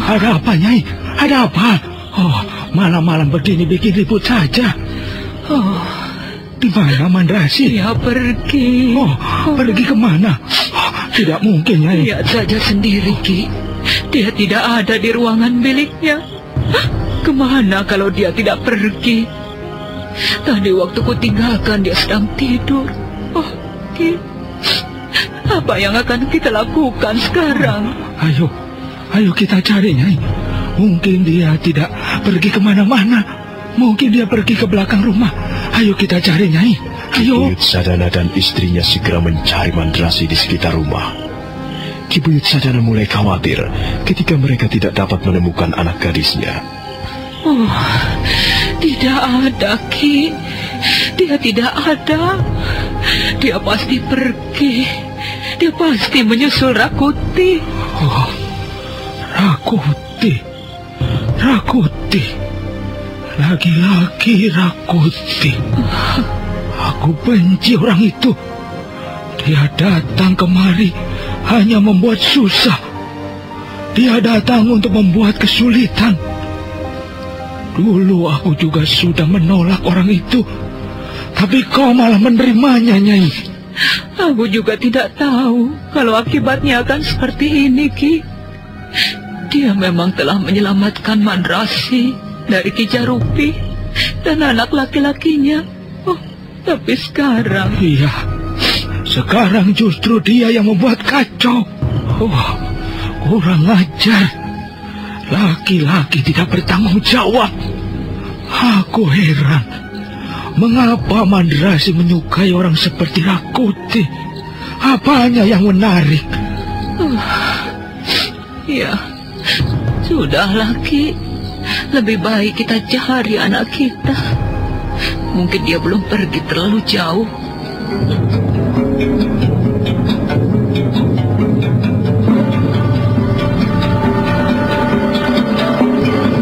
ada apa, Nyai? Ada apa? Oh, malam-malam begini bikin ribut saja. Oh, di mana Mandrasi? Dia pergi. Oh, pergi ke mana? Tidak mungkin, Nyai. Lihat saja sendiri, Ki. Dia tidak ada di ruangan miliknya. Ke mana kalau dia tidak pergi? Tadi waktu ku tinggalkan dia sedang tidur. Oh, Ki. Apa yang akan kita lakukan sekarang? Ayo, ayo kita cari, Nyai. Mungkin dia tidak pergi ke mana-mana. Mungkin dia pergi ke belakang rumah. Ayo kita cari, Nyai. Ayo. Buyut Sadana dan istrinya segera mencari Mandrasi di sekitar rumah. Ki Buyut Sadana mulai khawatir ketika mereka tidak dapat menemukan anak gadisnya. Oh, tidak ada, Ki. Dia tidak ada. Dia pasti pergi. Dia pasti menyusul Rakuti. Oh, Rakuti. Rakuti. Lagi-lagi Rakuti. Aku benci orang itu. Dia datang kemari hanya membuat susah. Dia datang untuk membuat kesulitan. Dulu aku juga sudah menolak orang itu. Tapi kau malah menerimanya, Nyai. Aku juga tidak tahu kalau akibatnya akan seperti ini, Ki. Dia memang telah menyelamatkan Mandrasi dari Kijarupi dan anak laki-lakinya. Tapi sekarang... Iya, sekarang justru dia yang membuat kacau. Oh, kurang ajar. Laki-laki tidak bertanggung jawab. Aku heran. Mengapa Mandrasi menyukai orang seperti Rakuti? Apanya yang menarik? Uh, ya, sudah lagi. Lebih baik kita cari anak kita. Mungkin dia belum pergi terlalu jauh.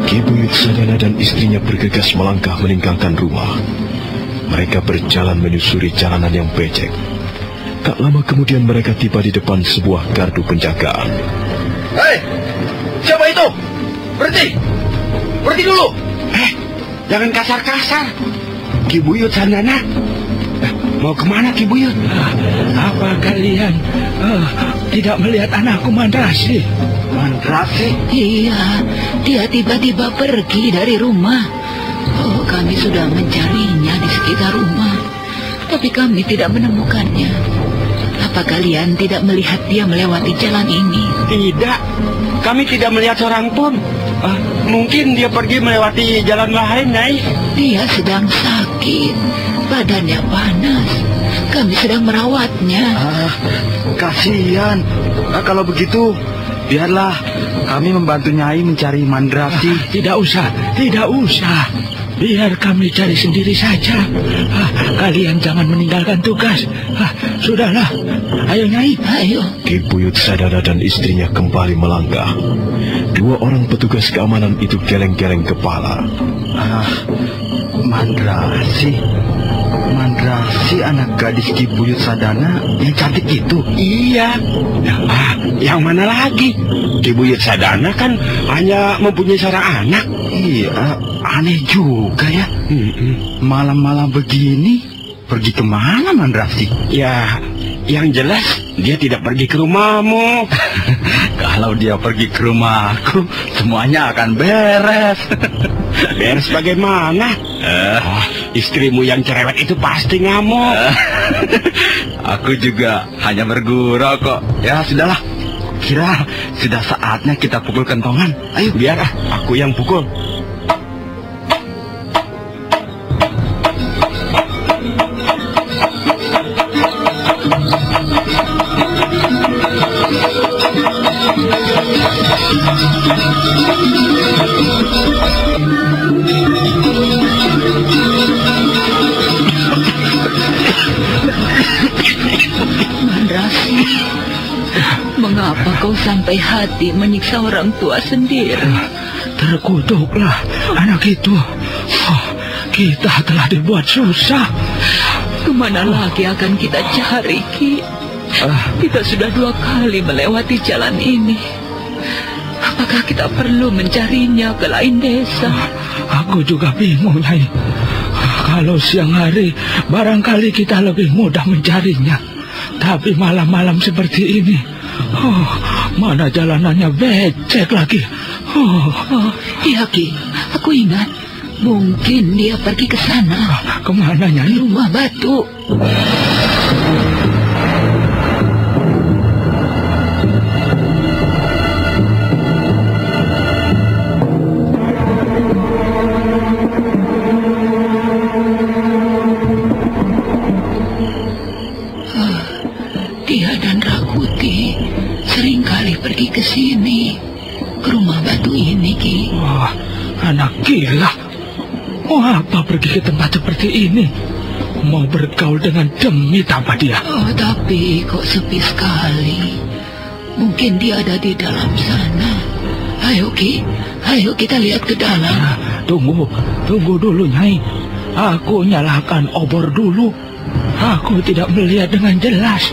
Ki Buyut Sadana dan istrinya bergegas melangkah meninggalkan rumah. Mereka berjalan menyusuri jalanan yang becek. Tak lama kemudian mereka tiba di depan sebuah gardu penjagaan. Hei, siapa itu? Berhenti! Berhenti dulu! Eh, jangan kasar-kasar. Ki Buyut Sandana. Eh, mau ke mana Ki Buyut? Ah, apa kalian uh, tidak melihat anakku Mandrasi? Mandrasi? Iya, dia tiba-tiba pergi dari rumah. Oh, kami sudah mencarinya di sekitar rumah, tapi kami tidak menemukannya. Apa kalian tidak melihat dia melewati jalan ini? Tidak, kami tidak melihat seorang pun. Uh, mungkin dia pergi melewati jalan lain, Nyai. Dia sedang sakit, badannya panas. Kami sedang merawatnya. Ah, kasihan. Nah, kalau begitu, biarlah kami membantu Nyai mencari Mandrasi. Ah, tidak usah, tidak usah. Biar kami cari sendiri saja. Ah, kalian jangan meninggalkan tugas. Ah, sudahlah. Ayo Nyai, ayo. Ki Buyut Sadana dan istrinya kembali melangkah. Dua orang petugas keamanan itu geleng-geleng kepala. Ah, Mandrasi. Mandrasi anak gadis Ki Buyut Sadana yang cantik itu. Iya. Ah, yang mana lagi? Ki Buyut Sadana kan hanya mempunyai seorang anak. Iya, aneh juga ya. Malam-malam begini pergi ke mana Mandrasi? Ya, yang jelas dia tidak pergi ke rumahmu. Kalau dia pergi ke rumahku, semuanya akan beres. beres bagaimana? Uh, oh, istrimu yang cerewet itu pasti ngamuk. Uh, aku juga hanya bergurau kok. Ya, sudahlah. Kira sudah saatnya kita pukul kentongan. Ayo, biar aku yang pukul. Sampai hati menyiksa orang tua sendiri? Terkutuklah anak itu. Oh, kita telah dibuat susah. Ke mana lagi akan kita cari, Ki? Kita sudah dua kali melewati jalan ini. Apakah kita perlu mencarinya ke lain desa? Aku juga bingung, Nyai. Kalau siang hari, barangkali kita lebih mudah mencarinya. Tapi malam-malam seperti ini, oh, mana jalanannya becek lagi. Oh, iya Ki, aku ingat. Mungkin dia pergi ke sana. Ke mana, Nyai? Rumah batu. Seperti ini? Mau bergaul dengan demi tanpa dia? Oh, tapi kok sepi sekali. Mungkin dia ada di dalam sana. Ayo, Ki. Ayo kita lihat ke dalam. Nah, tunggu, tunggu dulu, Nyai. Aku nyalakan obor dulu. Aku tidak melihat dengan jelas.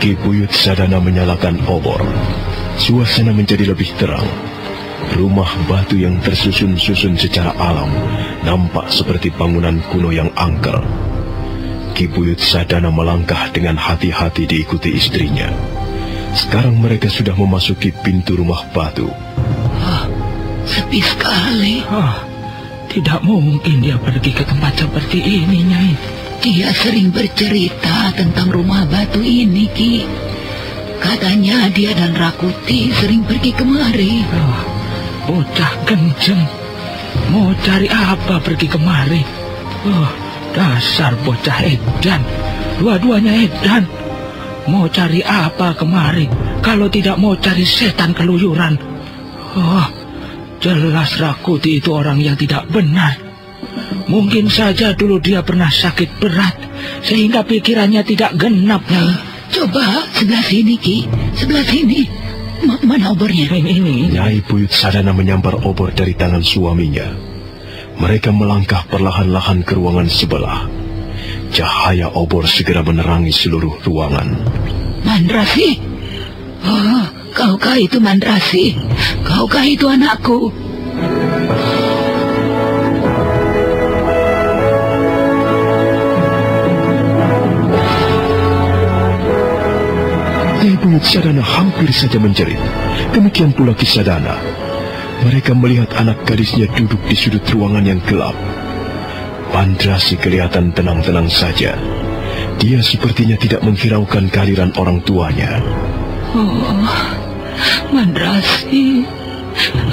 Ki Buyut Sadana menyalakan obor. Suasana menjadi lebih terang. Rumah batu yang tersusun-susun secara alam nampak seperti bangunan kuno yang angker. Kibuyut Sadana melangkah dengan hati-hati diikuti istrinya. Sekarang mereka sudah memasuki pintu rumah batu. Oh, sepi sekali. Oh, tidak mungkin dia pergi ke tempat seperti ini, Nyai. Dia sering bercerita tentang rumah batu ini, Ki. Katanya dia dan Rakuti sering pergi kemari. Oh, bocah kenceng. Mau cari apa pergi kemari? Oh, dasar bocah edan. Dua-duanya edan. Mau cari apa kemari? Kalau tidak mau cari setan keluyuran. Oh, jelas Rakuti itu orang yang tidak benar. Mungkin saja dulu dia pernah sakit berat, sehingga pikirannya tidak genap, Nyai. Coba sebelah sini, Ki. Sebelah sini. Ma mana obornya? Ini, ini. Nyai Buyut Sadana menyambar obor dari tangan suaminya. Mereka melangkah perlahan-lahan ke ruangan sebelah. Cahaya obor segera menerangi seluruh ruangan. Mandrasi? Oh, kaukah itu Mandrasi? Kaukah itu anakku? Ibu Sadana hampir saja menjerit. Demikian pula Kisadana. Mereka melihat anak gadisnya duduk di sudut ruangan yang gelap. Pandrasi kelihatan tenang-tenang saja. Dia sepertinya tidak menghiraukan kehadiran orang tuanya. Oh, Mandrasi,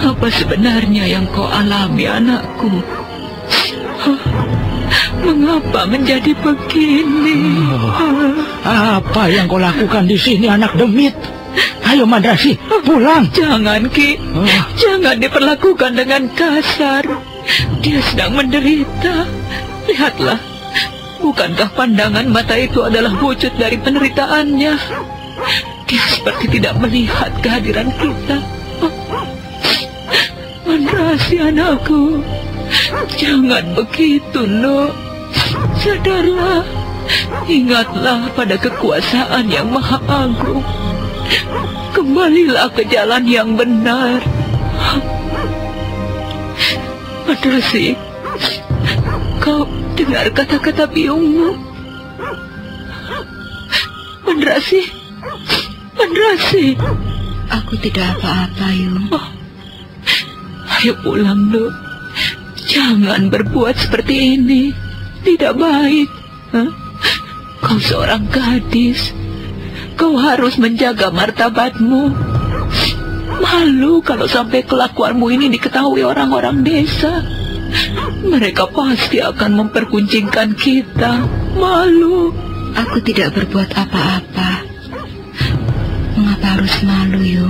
apa sebenarnya yang kau alami anakku? Mengapa menjadi begini? Oh, apa yang kau lakukan di sini anak demit? Ayo Madrasi, pulang. Jangan Ki, oh. jangan diperlakukan dengan kasar. Dia sedang menderita. Lihatlah, bukankah pandangan mata itu adalah wujud dari penderitaannya? Dia seperti tidak melihat kehadiran kita. Mandrasi anakku, jangan begitu, Nuk. Sadarlah, ingatlah pada kekuasaan yang maha agung. Kembalilah ke jalan yang benar. Madrasi, kau dengar kata-kata biungmu? Madrasi, Madrasi. Aku tidak apa-apa, Yung. Oh, ayo pulang, Dok. Jangan berbuat seperti ini. Tidak baik. Huh? Kau seorang gadis. Kau harus menjaga martabatmu. Malu kalau sampai kelakuanmu ini diketahui orang-orang desa. Mereka pasti akan memperkuncingkan kita. Malu. Aku tidak berbuat apa-apa. Mengapa harus malu, Yu?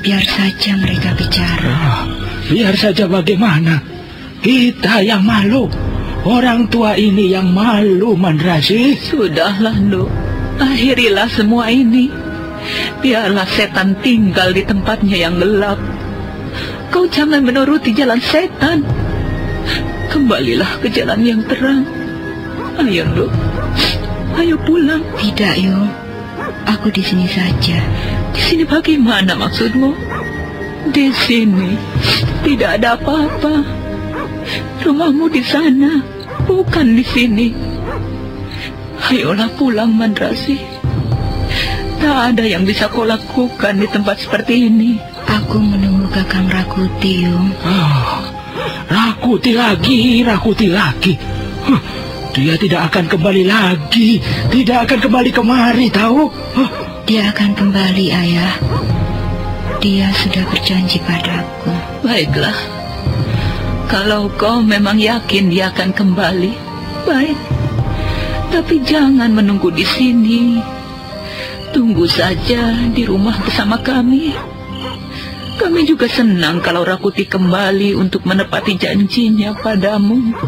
Biar saja mereka bicara. Ah, biar saja bagaimana. Kita yang malu. Orang tua ini yang malu, Mandrasi. Sudahlah, Lu. Akhirilah semua ini. Biarlah setan tinggal di tempatnya yang gelap. Kau jangan menuruti jalan setan. Kembalilah ke jalan yang terang. Ayo, Lu. Ayo pulang. Tidak, Yu. aku di sini saja. Di sini bagaimana maksudmu? Di sini tidak ada apa-apa. Rumahmu di sana, bukan di sini. Ayolah pulang, Mandrasi. Tak ada yang bisa kau lakukan di tempat seperti ini. Aku menunggu Kakang Rakuti, Yung. Oh, Rakuti lagi, Rakuti lagi. Huh, dia tidak akan kembali lagi. Tidak akan kembali kemari, tahu? Huh. Dia akan kembali, Ayah. Dia sudah berjanji padaku. Baiklah. Kalau kau memang yakin dia akan kembali, baik. Tapi jangan menunggu di sini. Tunggu saja di rumah bersama kami. Kami juga senang kalau Rakuti kembali untuk menepati janjinya padamu.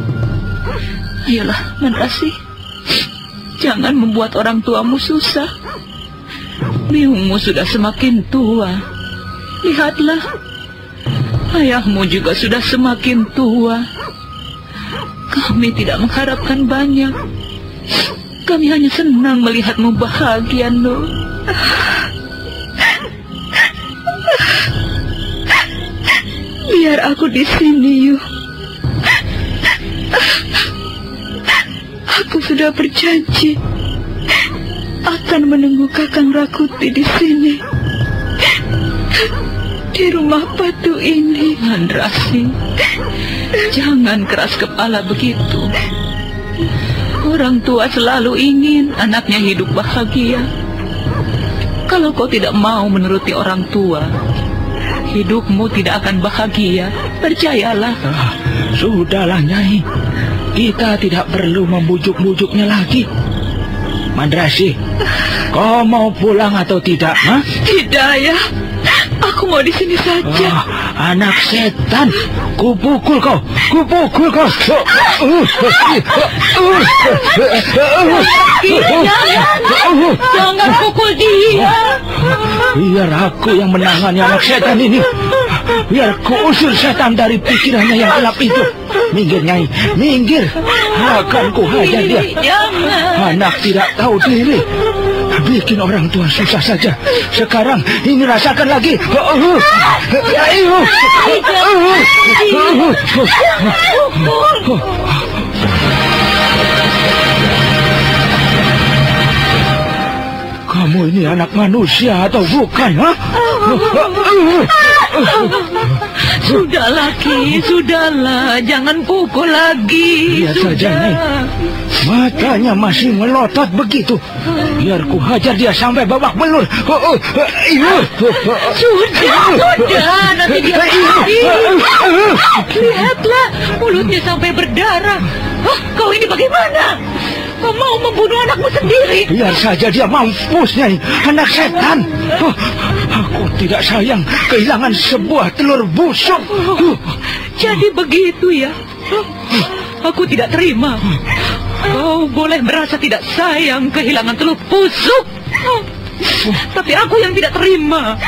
Ayolah, Manrasi. Jangan membuat orang tuamu susah. Biungmu sudah semakin tua. Lihatlah, ayahmu juga sudah semakin tua. Kami tidak mengharapkan banyak. Kami hanya senang melihatmu bahagia, Nur. Biar aku di sini, yuk. Aku sudah berjanji akan menunggu Kakang Rakuti di sini. Di rumah batu ini. Mandrasi, jangan keras kepala begitu. Orang tua selalu ingin anaknya hidup bahagia. Kalau kau tidak mau menuruti orang tua, hidupmu tidak akan bahagia. Percayalah. Ah, sudahlah, Nyai. Kita tidak perlu membujuk-bujuknya lagi. Mandrasi, kau mau pulang atau tidak? Ha? Tidak, ya. Aku mau di sini saja. Oh, anak setan, kupukul kau, kupukul kau. Jangan, jangan pukul dia. Biar aku yang menangani anak setan ini. Biar ku usir setan dari pikirannya yang gelap itu. Minggir, Nyai, minggir. Akan ku hajar dia. Anak tidak tahu diri. Bikin orang tua susah saja. Sekarang ini rasakan lagi. Kamu ini anak manusia atau bukan? Ha? Sudahlah, Ki, sudahlah. Jangan pukul lagi. Lihat saja, Nyai. Matanya masih melotot begitu. Biar ku hajar dia sampai babak belur. Sudah, sudah. Nanti dia mati. Lihatlah, mulutnya sampai berdarah. Hah, kau ini bagaimana? Kau mau membunuh anakmu sendiri? Biar saja dia mampus, Nyai. Anak setan. Oh, aku tidak sayang kehilangan sebuah telur busuk. Oh, jadi begitu ya? Oh, aku tidak terima. Kau boleh merasa tidak sayang kehilangan telur busuk. Oh, tapi aku yang tidak terima.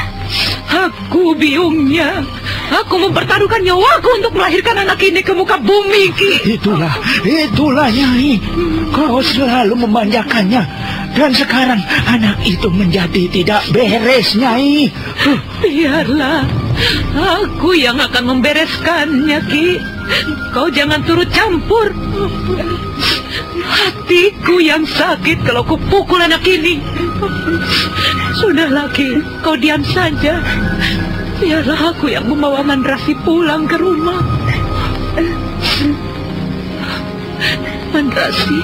Aku biungnya. Aku mempertaruhkan nyawaku untuk melahirkan anak ini ke muka bumi, Ki. Itulah, itulah, Nyai. Kau selalu memanjakannya. Dan sekarang anak itu menjadi tidak beres, Nyai. Biarlah. Aku yang akan membereskannya, Ki. Kau jangan turut campur. Hatiku yang sakit kalau kupukul anak ini. Sudah lagi, kau diam saja. Biarlah aku yang membawa Mandrasi pulang ke rumah. Mandrasi.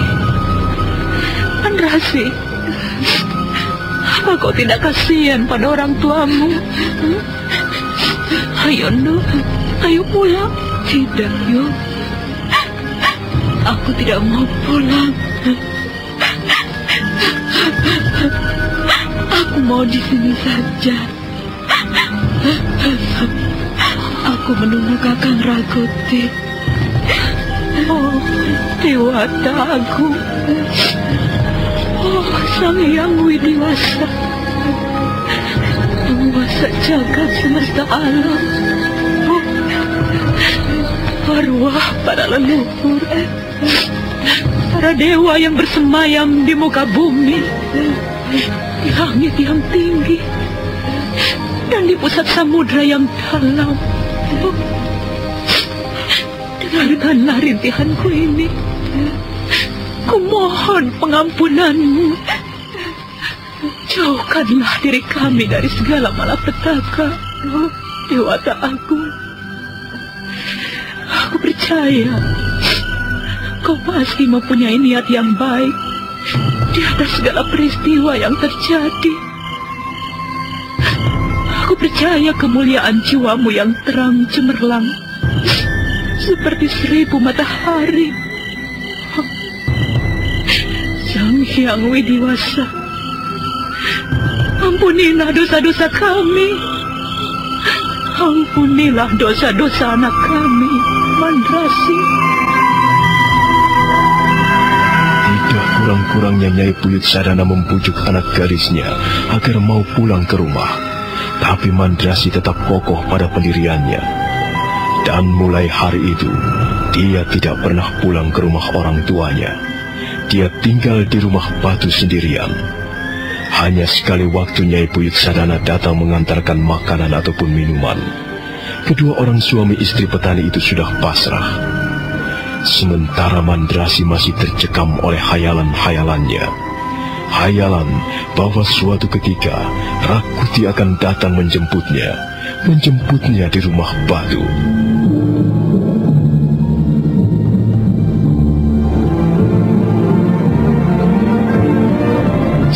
Mandrasi. Apa kau tidak kasihan pada orang tuamu? Ayo, Nuk. Ayo pulang. Tidak, Yuk. Aku tidak mau pulang. Aku mau di sini saja. Aku menunggu Kakang Raguti. Oh, Dewata aku. Oh, Sang Yang Widiwasa. Penguasa jagat semesta alam. Oh, arwah para leluhur. Para dewa yang bersemayam di muka bumi. di langit yang tinggi dan di pusat samudra yang dalam. Dengarkanlah rintihanku ini. Kumohon pengampunanmu. Jauhkanlah diri kami dari segala malapetaka, Dewata Agung. Aku percaya kau pasti mempunyai niat yang baik di atas segala peristiwa yang terjadi. Aku percaya kemuliaan jiwamu yang terang cemerlang seperti seribu matahari. Sang Hyang Widiwasa, ampunilah dosa-dosa kami. Ampunilah dosa-dosa anak kami, Mandrasi. Tidak kurang-kurangnya Nyai Buyut Sadana membujuk anak gadisnya agar mau pulang ke rumah. Tapi Mandrasi tetap kokoh pada pendiriannya. Dan mulai hari itu, dia tidak pernah pulang ke rumah orang tuanya. Dia tinggal di rumah batu sendirian. Hanya sekali waktu Nyai Buyut Sadana datang mengantarkan makanan ataupun minuman. Kedua orang suami istri petani itu sudah pasrah. Sementara Mandrasi masih tercekam oleh hayalan-hayalannya. Hayalan bahwa suatu ketika Rakuti akan datang menjemputnya, menjemputnya di rumah batu.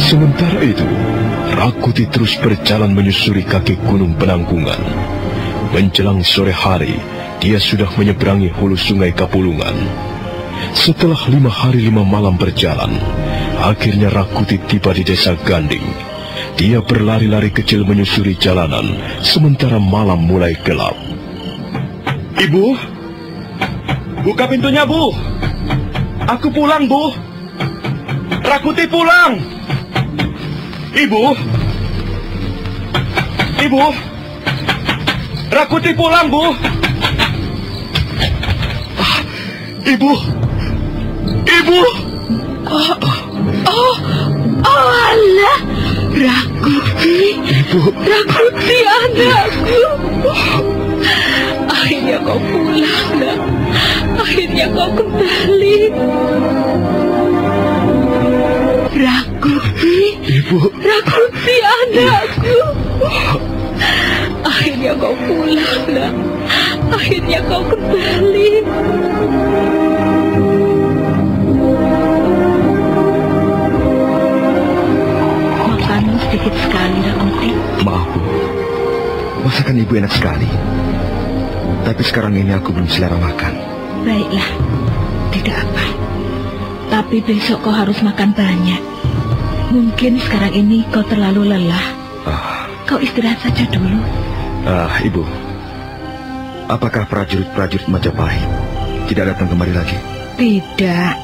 Sementara itu, Rakuti terus berjalan menyusuri kaki gunung penanggungan. Menjelang sore hari, dia sudah menyeberangi hulu sungai Kapulungan. Setelah lima hari lima malam berjalan, akhirnya Rakuti tiba di desa Ganding. Dia berlari-lari kecil menyusuri jalanan, sementara malam mulai gelap. Ibu, buka pintunya, Bu. Aku pulang, Bu. Rakuti pulang. Ibu, Ibu, Rakuti pulang, Bu. Ah, Ibu, Ibu. Oh, oh, oh Allah, Rakuti, Ibu, Rakuti anakku. Akhirnya kau pulang, nak. Akhirnya kau kembali. Rakuti, Ibu, Rakuti anakku. Akhirnya kau pulang, nak. Akhirnya kau kembali. Makanmu sedikit sekali, Rakuti. Maaf, Bu. Masakan ibu enak sekali. Tapi sekarang ini aku belum selera makan. Baiklah, tidak apa. Tapi besok kau harus makan banyak. Mungkin sekarang ini kau terlalu lelah. Ah, Kau istirahat saja dulu. ah, ibu. Apakah prajurit-prajurit Majapahit tidak datang kemari lagi? Tidak.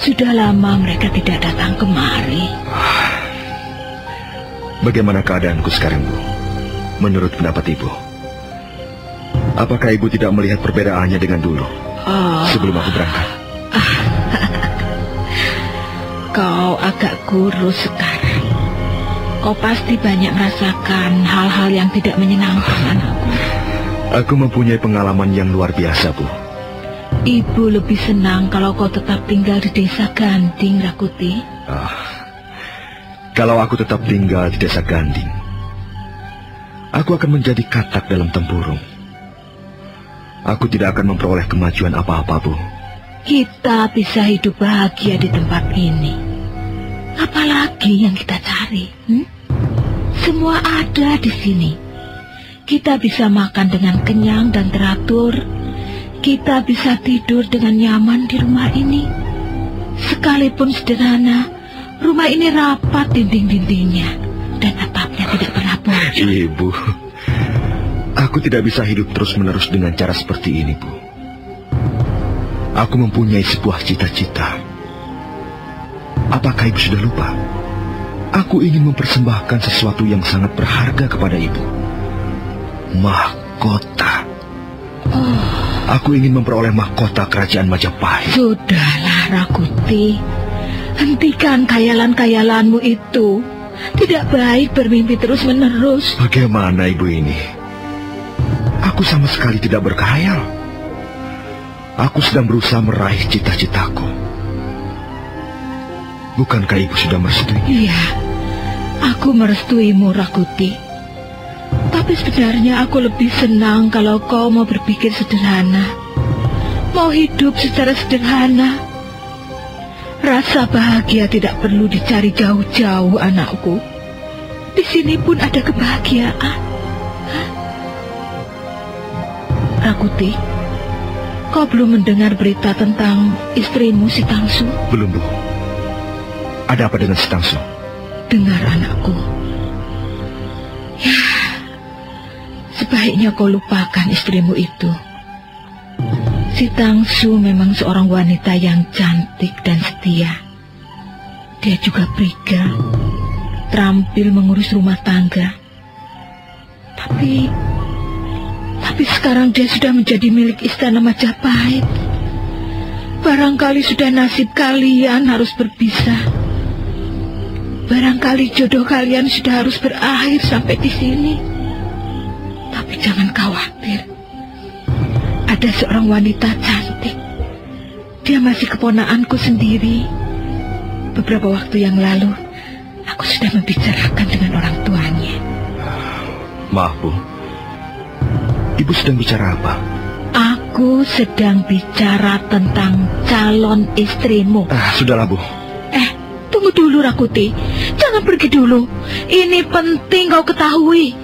Sudah lama mereka tidak datang kemari. Bagaimana keadaanku sekarang, Bu? Menurut pendapat ibu. Apakah ibu tidak melihat perbedaannya dengan dulu? Oh, Sebelum aku berangkat. kau agak kurus sekarang. Kau pasti banyak merasakan hal-hal yang tidak menyenangkan, anakku. Aku mempunyai pengalaman yang luar biasa, Bu. Ibu lebih senang kalau kau tetap tinggal di desa Ganding, Rakuti. Ah, kalau aku tetap tinggal di desa Ganding, aku akan menjadi katak dalam tempurung. Aku tidak akan memperoleh kemajuan apa-apa, Bu. Kita bisa hidup bahagia di tempat ini. Apalagi yang kita cari? hmm? Semua ada di sini. Kita bisa makan dengan kenyang dan teratur. Kita bisa tidur dengan nyaman di rumah ini. Sekalipun sederhana, rumah ini rapat dinding-dindingnya dan atapnya tidak pernah bocor. Ibu, aku tidak bisa hidup terus-menerus dengan cara seperti ini, Bu. Aku mempunyai sebuah cita-cita. Apakah Ibu sudah lupa? Aku ingin mempersembahkan sesuatu yang sangat berharga kepada Ibu. Mahkota. Aku ingin memperoleh mahkota kerajaan Majapahit. Sudahlah, Rakuti. Hentikan khayalan-khayalanmu itu. Tidak baik bermimpi terus-menerus. Bagaimana ibu ini? Aku sama sekali tidak berkhayal. Aku sedang berusaha meraih cita-citaku. Bukankah ibu sudah merestui? Iya, aku merestuimu, Rakuti. Tapi sebenarnya aku lebih senang kalau kau mau berpikir sederhana. Mau hidup secara sederhana. Rasa bahagia tidak perlu dicari jauh-jauh, anakku. Di sini pun ada kebahagiaan. Hah? Rakuti, kau belum mendengar berita tentang istrimu si Tangsu? Belum, Bu. Ada apa dengan si Tangsu? Dengar anakku. Sebaiknya kau lupakan istrimu itu. Si Tangsu memang seorang wanita yang cantik dan setia. Dia juga priga, terampil mengurus rumah tangga. Tapi, tapi sekarang dia sudah menjadi milik istana Majapahit. Barangkali sudah nasib kalian harus berpisah. Barangkali jodoh kalian sudah harus berakhir sampai di sini. Tapi jangan khawatir. Ada seorang wanita cantik. Dia masih keponaanku sendiri. Beberapa waktu yang lalu, aku sudah membicarakan dengan orang tuanya. Maaf, Bu. Ibu sedang bicara apa? Aku sedang bicara tentang calon istrimu. Ah, sudahlah, Bu. Eh, tunggu dulu, Rakuti. Jangan pergi dulu. Ini penting kau ketahui.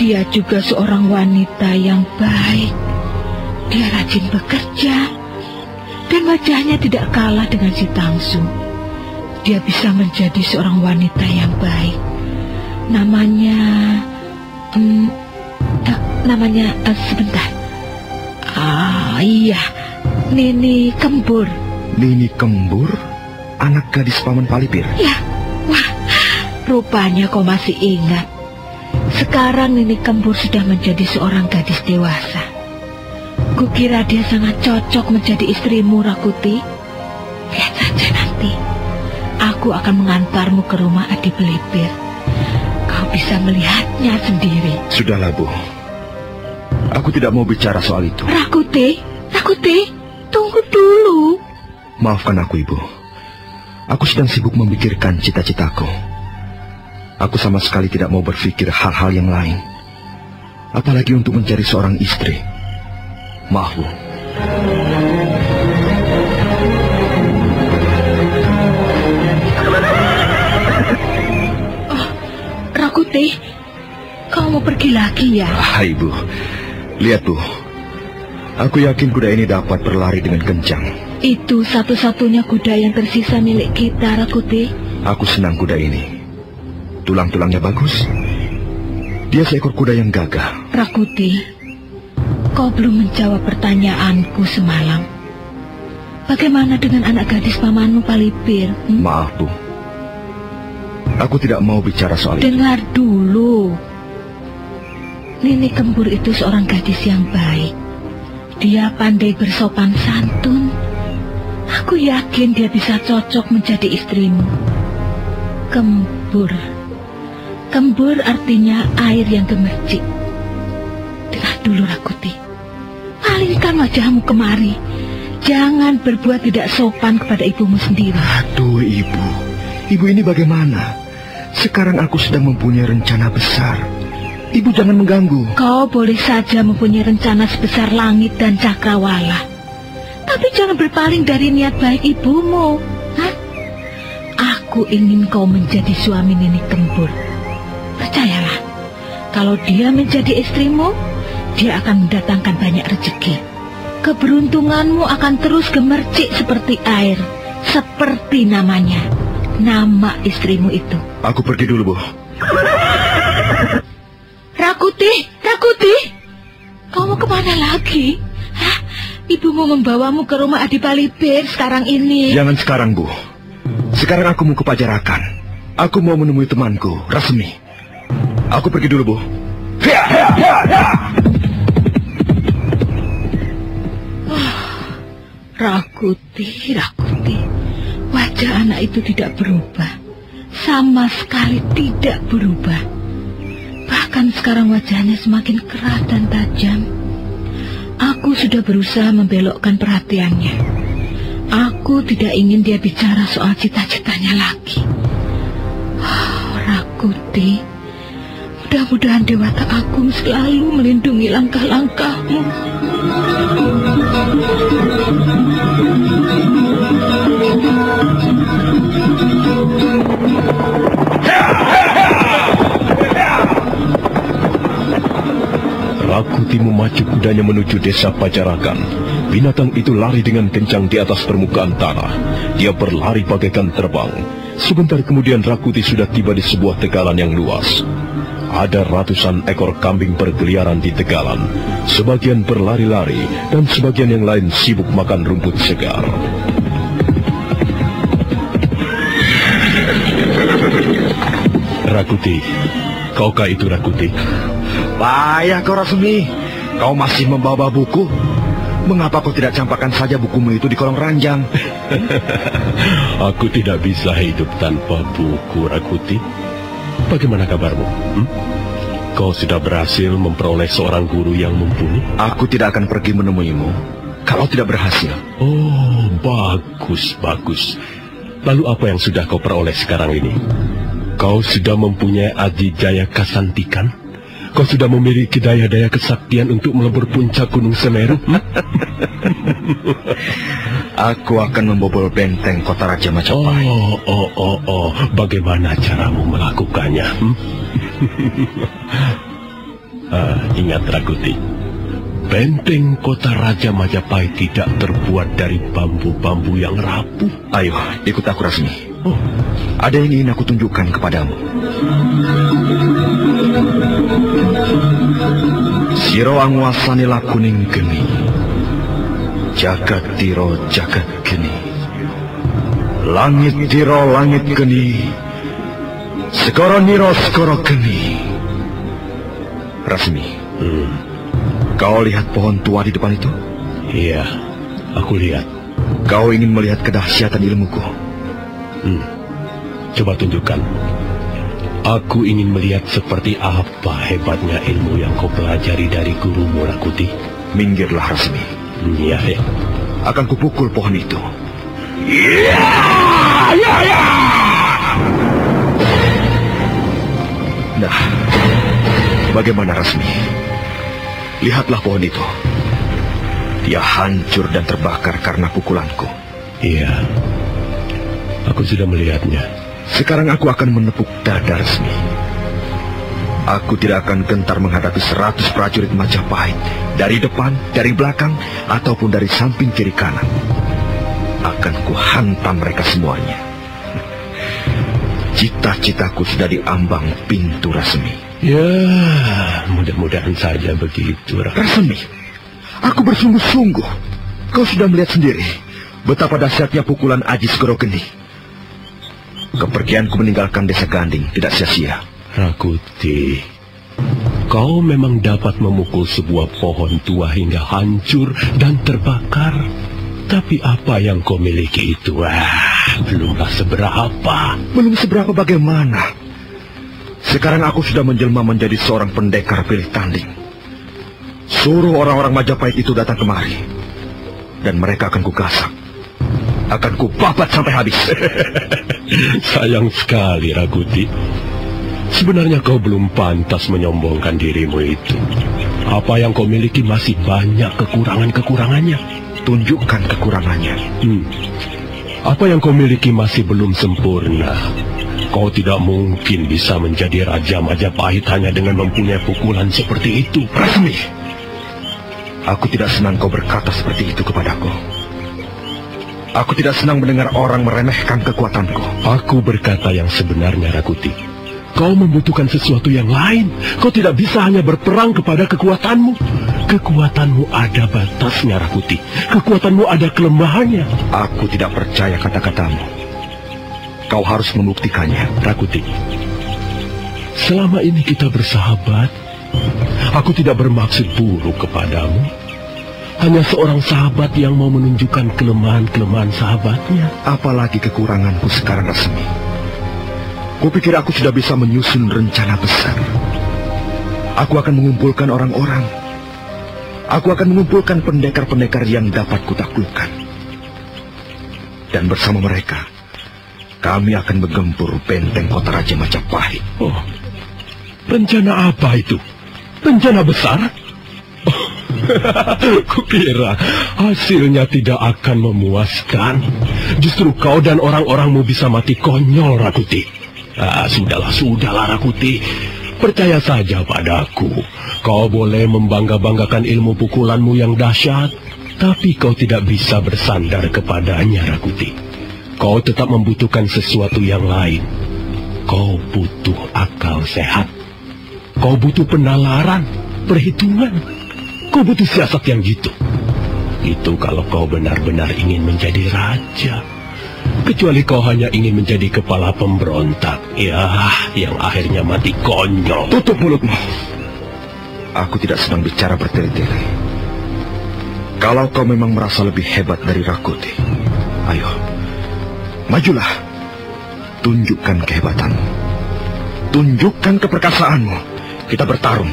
Dia juga seorang wanita yang baik. Dia rajin bekerja. Dan wajahnya tidak kalah dengan si Tangsu. Dia bisa menjadi seorang wanita yang baik. Namanya... Hmm, eh, namanya... eh, sebentar. Ah, iya. Nini Kembur. Nini Kembur? Anak gadis paman Palipir? Ya, wah, rupanya kau masih ingat. Sekarang Nini Kembur sudah menjadi seorang gadis dewasa. Kukira dia sangat cocok menjadi istrimu, Rakuti. Lihat saja nanti. Aku akan mengantarmu ke rumah Adi Belipir. Kau bisa melihatnya sendiri. Sudahlah, Bu. Aku tidak mau bicara soal itu. Rakuti, Rakuti, tunggu dulu. Maafkan aku, Ibu. Aku sedang sibuk memikirkan cita-citaku. Aku sama sekali tidak mau berpikir hal-hal yang lain. Apalagi untuk mencari seorang istri. Maaf, Bu. Rakuti, kau mau pergi lagi ya? Ah, Ibu. Lihat, Bu. Aku yakin kuda ini dapat berlari dengan kencang. Itu satu-satunya kuda yang tersisa milik kita, Rakuti. Aku senang kuda ini. Tulang-tulangnya bagus. Dia seekor kuda yang gagah. Rakuti, kau belum menjawab pertanyaanku semalam. Bagaimana dengan anak gadis pamanmu Palipir? Hmm? Maaf, Bu. Aku tidak mau bicara soal itu. Dengar dulu. Nini Kembur itu seorang gadis yang baik. Dia pandai bersopan santun. Aku yakin dia bisa cocok menjadi istrimu. Kembur. Kembur artinya air yang gemercik. Dengar dulu, Rakuti. Palingkan wajahmu kemari. Jangan berbuat tidak sopan kepada ibumu sendiri. Aduh, Ibu. Ibu ini bagaimana? Sekarang aku sedang mempunyai rencana besar. Ibu jangan mengganggu. Kau boleh saja mempunyai rencana sebesar langit dan cakrawala. Tapi jangan berpaling dari niat baik ibumu. Hah? Aku ingin kau menjadi suami Nini Kembur. Percayalah, kalau dia menjadi istrimu, dia akan mendatangkan banyak rezeki. Keberuntunganmu akan terus gemercik seperti air, seperti namanya, nama istrimu itu. Aku pergi dulu, Bu. Rakuti, Rakuti, kau mau ke mana lagi? Hah? Ibumu membawamu ke rumah Adi Palipir sekarang ini. Jangan sekarang, Bu. Sekarang aku mau ke Pajarakan. Aku mau menemui temanku, Rasmi. Aku pergi dulu, Bu. Hia. Rakuti, Rakuti. wajah anak itu tidak berubah. Sama sekali tidak berubah. Bahkan sekarang wajahnya semakin keras dan tajam. Aku sudah berusaha membelokkan perhatiannya. Aku tidak ingin dia bicara soal cita-citanya lagi. Oh, Rakuti, mudah-mudahan Dewata Agung selalu melindungi langkah-langkahmu. Rakuti memacu kudanya menuju desa Pajarakan. Binatang itu lari dengan kencang di atas permukaan tanah. Dia berlari bagaikan terbang. Sebentar kemudian Rakuti sudah tiba di sebuah tegalan yang luas. Ada ratusan ekor kambing berkeliaran di tegalan. Sebagian berlari-lari dan sebagian yang lain sibuk makan rumput segar. Rakuti, kaukah itu Rakuti? Payah kau Rasmi, kau masih membawa buku. Mengapa kau tidak campakkan saja bukumu itu di kolong ranjang? Aku tidak bisa hidup tanpa buku, Rakuti. Bagaimana kabarmu? Hmm? Kau sudah berhasil memperoleh seorang guru yang mumpuni? Aku tidak akan pergi menemuimu kalau tidak berhasil. Oh, bagus, bagus. Lalu apa yang sudah kau peroleh sekarang ini? Kau sudah mempunyai Adi Jaya Kasantikan? Kau sudah memiliki daya-daya kesaktian untuk melebur puncak Gunung Semeru? Hmm? Aku akan membobol benteng kota Raja Majapahit. Oh, oh, oh, oh. Bagaimana caramu melakukannya? Hmm? ah, ingat Rakuti, benteng kota Raja Majapahit tidak terbuat dari bambu-bambu yang rapuh. Ayo, ikut aku Rasmi. Oh, ada yang ingin aku tunjukkan kepadamu. Siro angwasanila kuning geni. Jagat tiro jagat geni. Langit tiro langit geni. Skoro niro skoro geni. Rasmi, Hmm, kau lihat pohon tua di depan itu? iya, aku lihat. Kau ingin melihat kedahsyatan ilmuku? Hmm, coba tunjukkan. Aku ingin melihat seperti apa hebatnya ilmu yang kau pelajari dari gurumu Rakuti. Minggirlah Rasmi. Hmm, ya, ya. Akan kupukul pohon itu. Ya, ya, ya. Nah, bagaimana Rasmi? Lihatlah pohon itu. Dia hancur dan terbakar karena pukulanku. Iya, aku sudah melihatnya. Sekarang aku akan menepuk dada resmi. Aku tidak akan gentar menghadapi seratus prajurit Majapahit dari depan, dari belakang, ataupun dari samping kiri kanan. Akan kuhantam mereka semuanya. Cita-citaku sudah diambang pintu resmi. Ya, mudah-mudahan saja begitu. Resmi, aku bersungguh-sungguh. Kau sudah melihat sendiri betapa dahsyatnya pukulan Ajis Gorogeni. Kepergianku meninggalkan desa Ganding tidak sia-sia. Rakuti, kau memang dapat memukul sebuah pohon tua hingga hancur dan terbakar. Tapi apa yang kau miliki itu, ah, belumlah seberapa. Belum seberapa bagaimana. Sekarang aku sudah menjelma menjadi seorang pendekar pilih tanding. Suruh orang-orang Majapahit itu datang kemari. Dan mereka akan kugasak. Akan kubabat sampai habis. Sayang sekali, Rakuti. Sebenarnya kau belum pantas menyombongkan dirimu itu. Apa yang kau miliki masih banyak kekurangan-kekurangannya. Tunjukkan kekurangannya. Hmm. Apa yang kau miliki masih belum sempurna. Kau tidak mungkin bisa menjadi Raja Majapahit hanya dengan mempunyai pukulan seperti itu. Rasmi, aku tidak senang kau berkata seperti itu kepadaku. Aku tidak senang mendengar orang meremehkan kekuatanku. Aku berkata yang sebenarnya, Rakuti. Kau membutuhkan sesuatu yang lain. Kau tidak bisa hanya berperang kepada kekuatanmu. Kekuatanmu ada batasnya, Rakuti. Kekuatanmu ada kelemahannya. Aku tidak percaya kata-katamu. Kau harus membuktikannya. Rakuti, selama ini kita bersahabat. Aku tidak bermaksud buruk kepadamu. Hanya seorang sahabat yang mau menunjukkan kelemahan-kelemahan sahabatnya. Apalagi kekuranganku sekarang resmi. Kupikir aku sudah bisa menyusun rencana besar. Aku akan mengumpulkan orang-orang. Aku akan mengumpulkan pendekar-pendekar yang dapat kutaklukkan. Dan bersama mereka, kami akan menggempur benteng kota Raja Majapahit. Oh, rencana apa itu? Rencana besar? Kukira hasilnya tidak akan memuaskan. Justru kau dan orang-orangmu bisa mati konyol, Rakuti. Ah, sudahlah, sudahlah, Rakuti. Percaya saja padaku. Kau boleh membangga-banggakan ilmu pukulanmu yang dahsyat, tapi kau tidak bisa bersandar kepadanya, Rakuti. Kau tetap membutuhkan sesuatu yang lain. Kau butuh akal sehat. Kau butuh penalaran, perhitungan. Kau butuh siasat yang gitu. Itu kalau kau benar-benar ingin menjadi raja. Kecuali kau hanya ingin menjadi kepala pemberontak. Ya, yang akhirnya mati konyol. Tutup mulutmu. Aku tidak sedang bicara bertele-tele. Kalau kau memang merasa lebih hebat dari Rakuti, ayo, majulah. Tunjukkan kehebatanmu. Tunjukkan keperkasaanmu. Kita bertarung.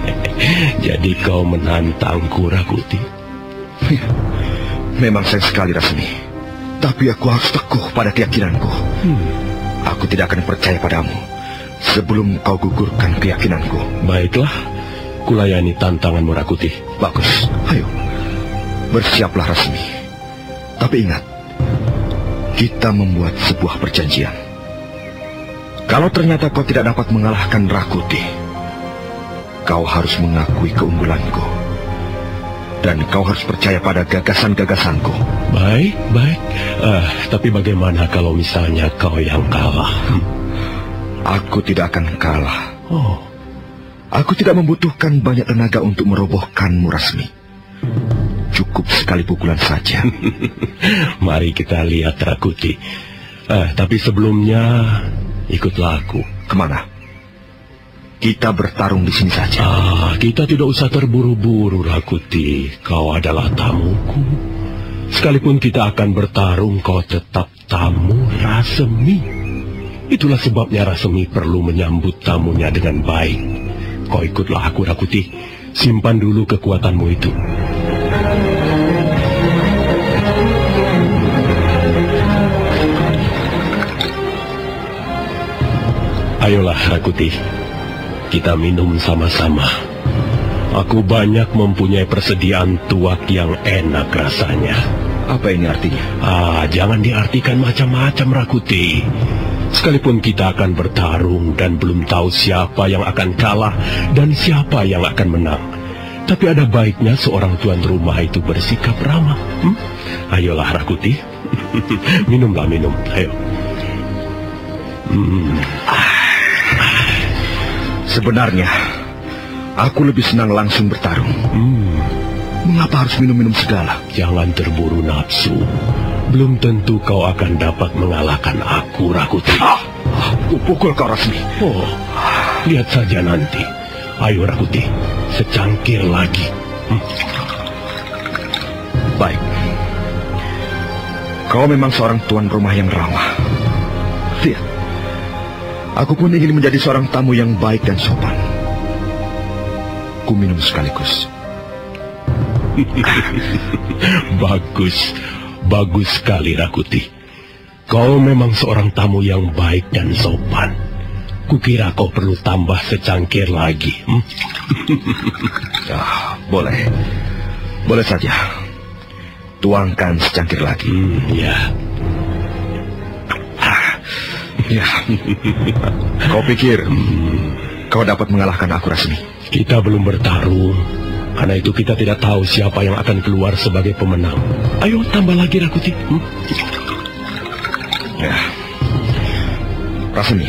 Jadi kau menantangku, Rakuti? Memang saya sekali Rasmi. Tapi aku harus teguh pada keyakinanku. Hmm. Aku tidak akan percaya padamu sebelum kau gugurkan keyakinanku. Baiklah, kulayani tantanganmu, Rakuti. Bagus, ayo. Bersiaplah Rasmi. Tapi ingat, kita membuat sebuah perjanjian. Kalau ternyata kau tidak dapat mengalahkan Rakuti, kau harus mengakui keunggulanku. Dan kau harus percaya pada gagasan-gagasanku. Baik, baik. Uh, tapi bagaimana kalau misalnya kau yang kalah? Hmm? Aku tidak akan kalah. Oh. Aku tidak membutuhkan banyak tenaga untuk merobohkanmu, Rasmi. Cukup sekali pukulan saja. Mari kita lihat, Rakuti. Uh, tapi sebelumnya, Ikutlah aku. Ke mana? Kita bertarung di sini saja. Ah, kita tidak usah terburu-buru, Rakuti. Kau adalah tamuku. Sekalipun kita akan bertarung, kau tetap tamu Rasemi. Itulah sebabnya Rasemi perlu menyambut tamunya dengan baik. Kau ikutlah aku, Rakuti. Simpan dulu kekuatanmu itu. Ayolah, Rakuti. Kita minum sama-sama. Aku banyak mempunyai persediaan tuak yang enak rasanya. Apa ini artinya? Ah, jangan diartikan macam-macam, Rakuti. Sekalipun kita akan bertarung dan belum tahu siapa yang akan kalah dan siapa yang akan menang. Tapi ada baiknya seorang tuan rumah itu bersikap ramah. Hmm? Ayolah, Rakuti. Minumlah, minum. Ayo. Hmm. Ah. Sebenarnya, aku lebih senang langsung bertarung. Hmm. Mengapa harus minum-minum segala? Jangan terburu nafsu. Belum tentu kau akan dapat mengalahkan aku, Rakuti. Ah, aku pukul kau, Rasmi. Oh, lihat saja nanti. Ayo, Rakuti. Secangkir lagi. Hmm. Baik. Kau memang seorang tuan rumah yang ramah. Lihat. Aku pun ingin menjadi seorang tamu yang baik dan sopan. Ku minum sekaligus. bagus, bagus sekali Rakuti. Kau memang seorang tamu yang baik dan sopan. Kukira kau perlu tambah secangkir lagi. Hmm? ya, boleh. Boleh saja. Tuangkan secangkir lagi. Hmm, ya. Ya. Kau pikir kau dapat mengalahkan aku Rasmi? Kita belum bertarung. Karena itu kita tidak tahu siapa yang akan keluar sebagai pemenang. Ayo tambah lagi Rakuti. Hmm? Ya. Rasmi,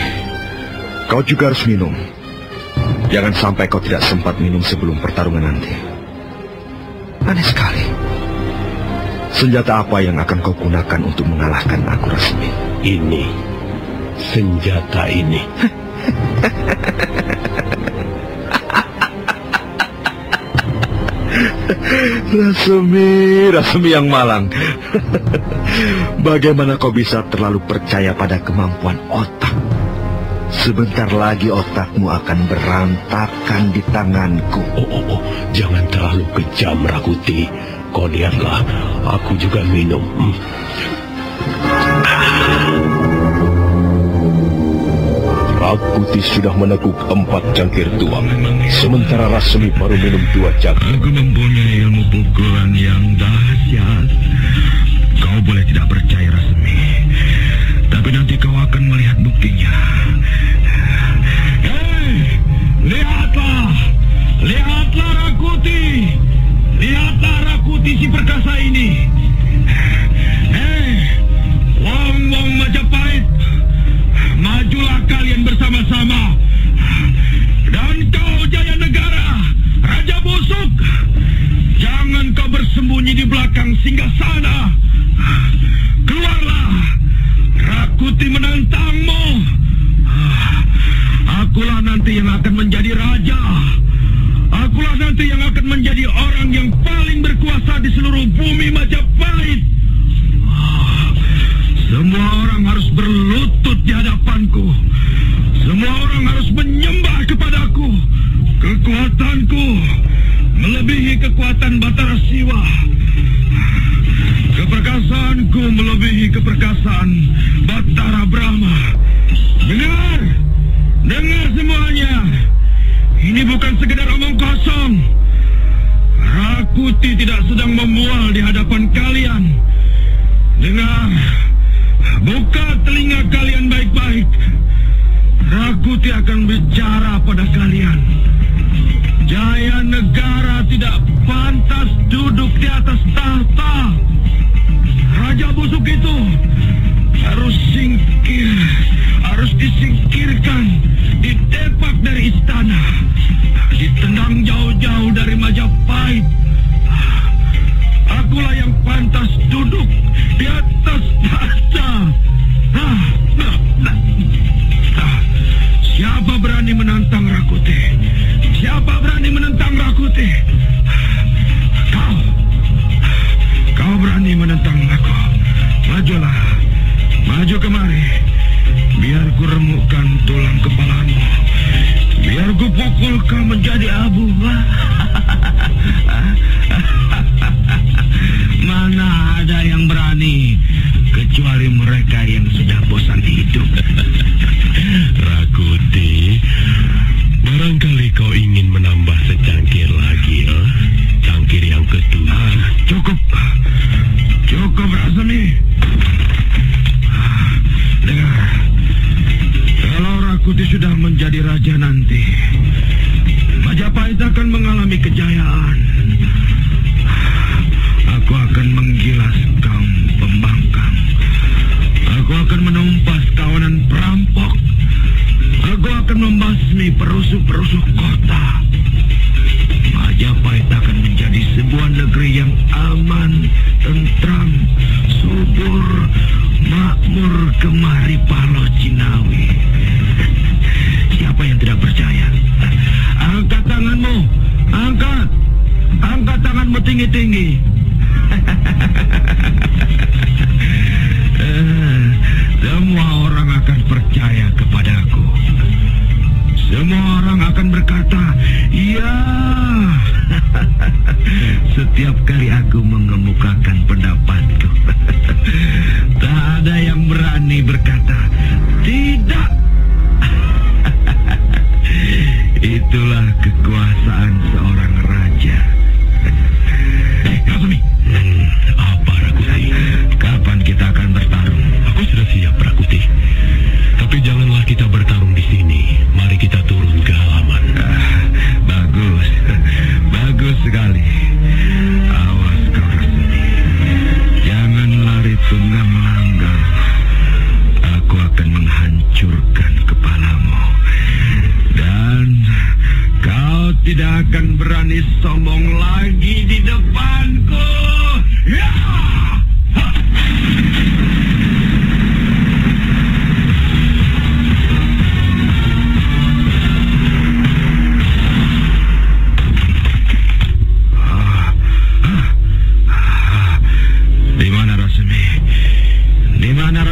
kau juga harus minum. Jangan sampai kau tidak sempat minum sebelum pertarungan nanti. Aneh sekali. Senjata apa yang akan kau gunakan untuk mengalahkan aku Rasmi? Ini senjata ini. Rasemi, Rasemi yang malang. Bagaimana kau bisa terlalu percaya pada kemampuan otak? Sebentar lagi otakmu akan berantakan di tanganku. Oh, oh, oh. jangan terlalu kejam, Rakuti. Kau lihatlah, aku juga minum. Hmm. Rakuti sudah menekuk empat cangkir tuang, sementara Rasmi baru minum dua cangkir. Aku mempunyai ilmu pukulan yang dahsyat. Kau boleh tidak percaya Rasmi, tapi nanti kau akan melihat buktinya. Hei, lihatlah, lihatlah Rakuti, lihatlah Rakuti si perkasa ini. Kalian bersama-sama. Dan kau Jaya Negara, Raja Busuk, jangan kau bersembunyi di belakang singgah sana. Keluarlah, Rakuti menentangmu. Akulah nanti yang akan menjadi raja. Akulah nanti yang akan menjadi orang yang paling berkuasa di seluruh bumi Majapahit. Semua orang harus berlutut di hadapanku. Semua orang harus menyembah kepadaku. Kekuatanku melebihi kekuatan Batara Siwa. Keperkasaanku melebihi keperkasaan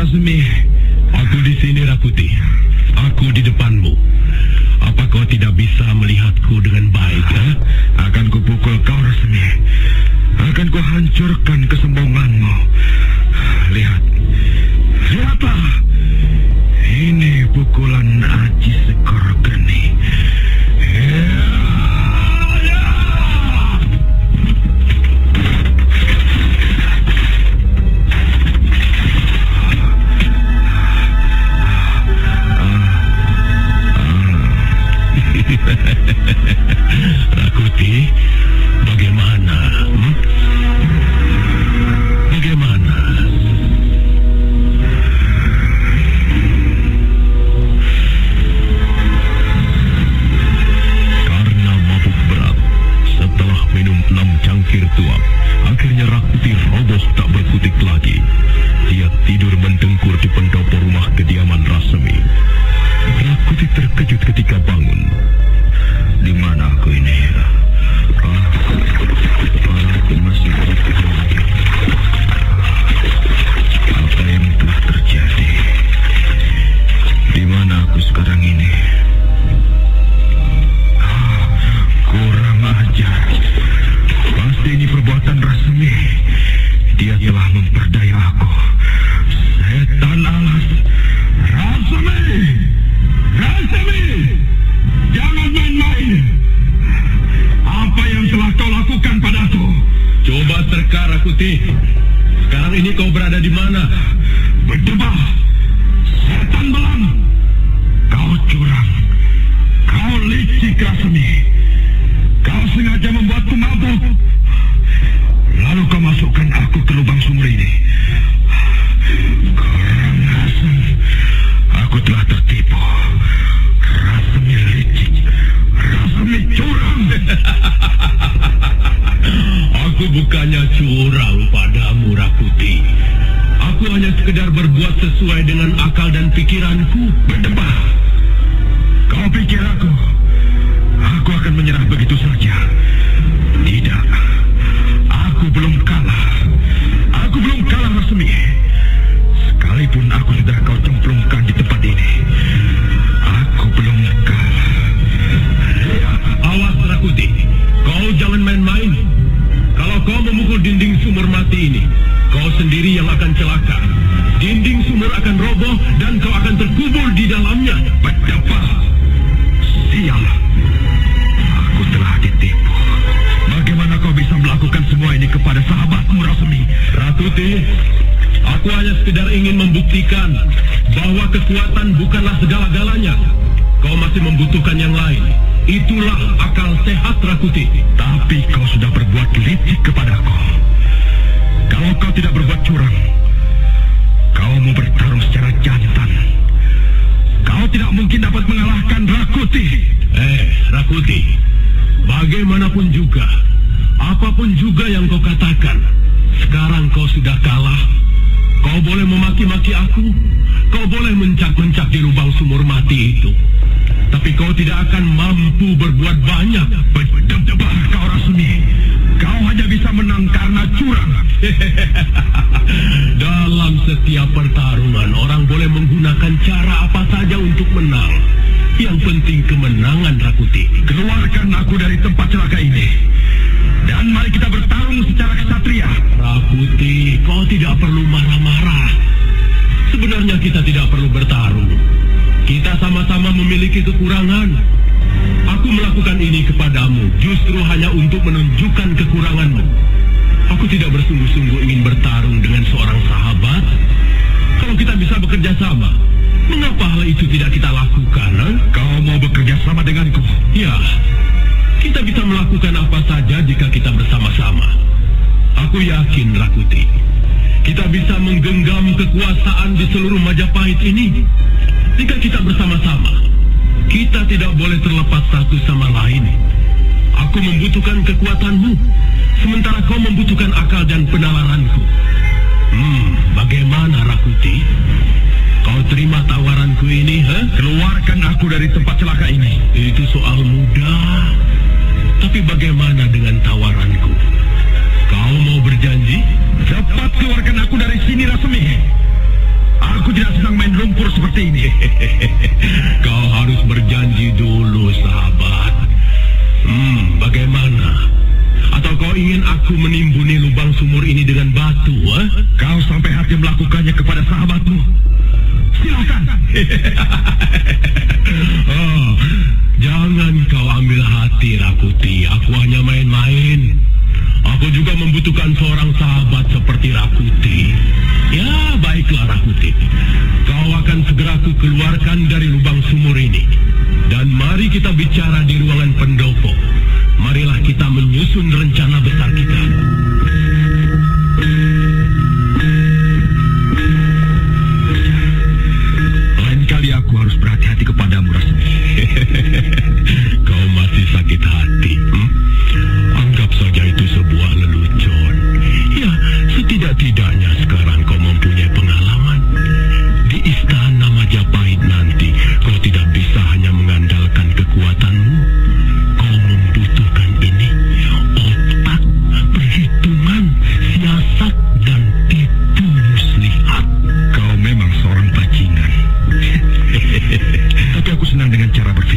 Rasmi, aku di sini Rakuti. Aku di depanmu. Apa kau tidak bisa melihatku dengan baik? Tapi kau tidak akan mampu berbuat banyak. Berdebah kau Rasmi Kau hanya bisa menang karena curang Dalam setiap pertarungan, orang boleh menggunakan cara apa saja untuk menang. Yang penting kemenangan, Rakuti. Keluarkan aku dari tempat celaka ini Dan mari kita bertarung secara kesatria Rakuti, kau tidak perlu marah-marah. Sebenarnya kita tidak perlu bertarung. Kita sama-sama memiliki kekurangan. Aku melakukan ini kepadamu justru hanya untuk menunjukkan kekuranganmu. Aku tidak bersungguh-sungguh ingin bertarung dengan seorang sahabat. Kalau kita bisa bekerja sama, mengapa hal itu tidak kita lakukan? ha? Kau mau bekerja sama denganku Ya, kita bisa melakukan apa saja jika kita bersama-sama. Aku yakin, Rakuti, kita bisa menggenggam kekuasaan di seluruh Majapahit ini jika kita bersama-sama. Kita tidak boleh terlepas satu sama lain. Aku membutuhkan kekuatanmu, sementara kau membutuhkan akal dan penalaranku. Hmm, bagaimana Rakuti? Kau terima tawaranku ini, ha? Keluarkan aku dari tempat celaka ini Itu soal mudah. Tapi bagaimana dengan tawaranku? Kau mau berjanji? Cepat keluarkan aku dari sini Rasmi Aku tidak senang main lumpur seperti ini. Kau harus berjanji dulu, sahabat. Hmm, bagaimana? Atau kau ingin aku menimbuni lubang sumur ini dengan batu, eh? Kau sampai hati melakukannya kepada sahabatmu. Silakan. oh, jangan kau ambil hati, Rakuti. Aku hanya main-main. Aku juga membutuhkan seorang sahabat seperti Rakuti. Ya, baiklah Rakuti. Kau akan segera aku keluarkan dari lubang sumur ini. Dan mari kita bicara di ruangan pendopo. Marilah kita menyusun rencana besar kita. Lain kali aku harus berhati-hati kepadamu, Rasmi. Kau masih sakit hati. Tapi aku senang dengan cara berpikir.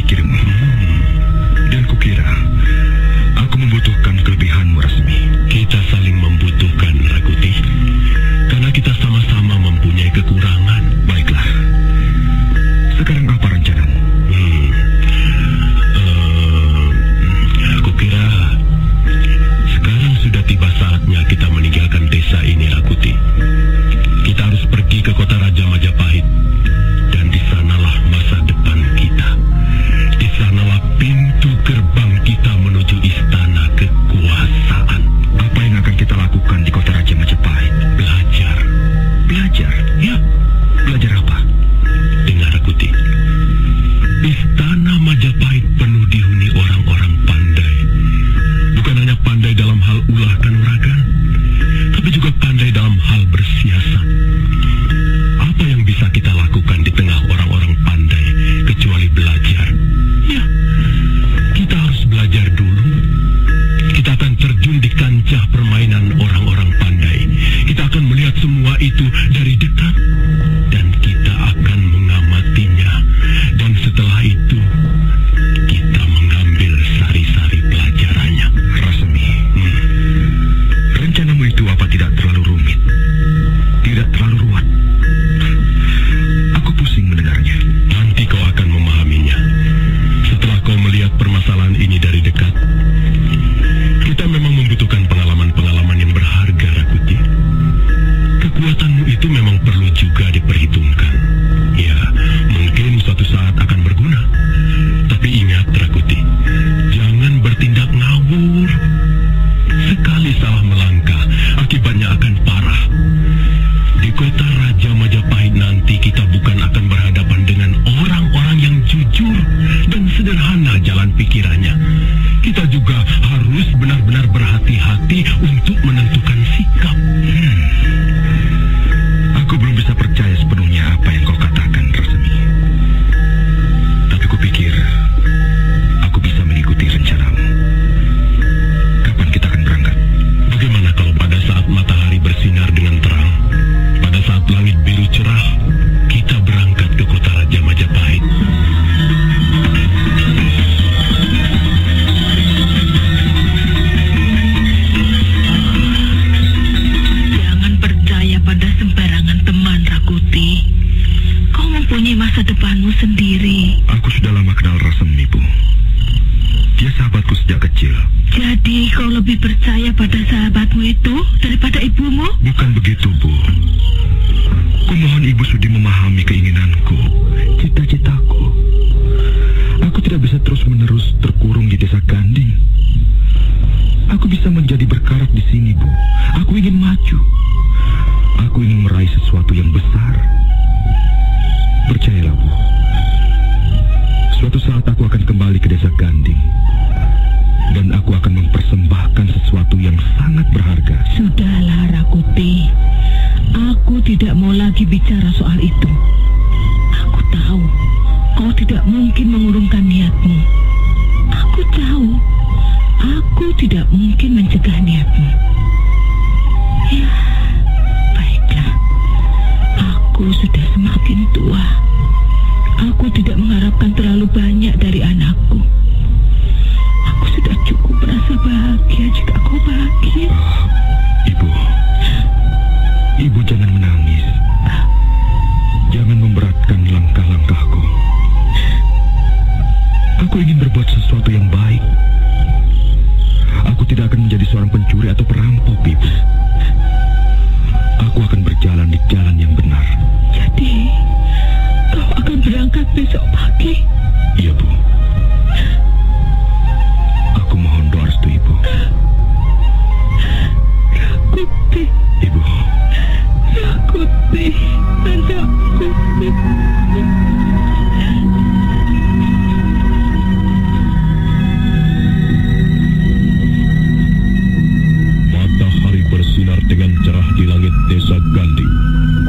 berganti.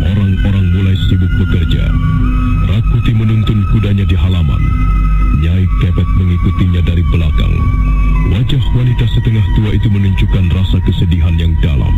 Orang-orang mulai sibuk bekerja. Rakuti menuntun kudanya di halaman. Nyai Kepet mengikutinya dari belakang. Wajah wanita setengah tua itu menunjukkan rasa kesedihan yang dalam.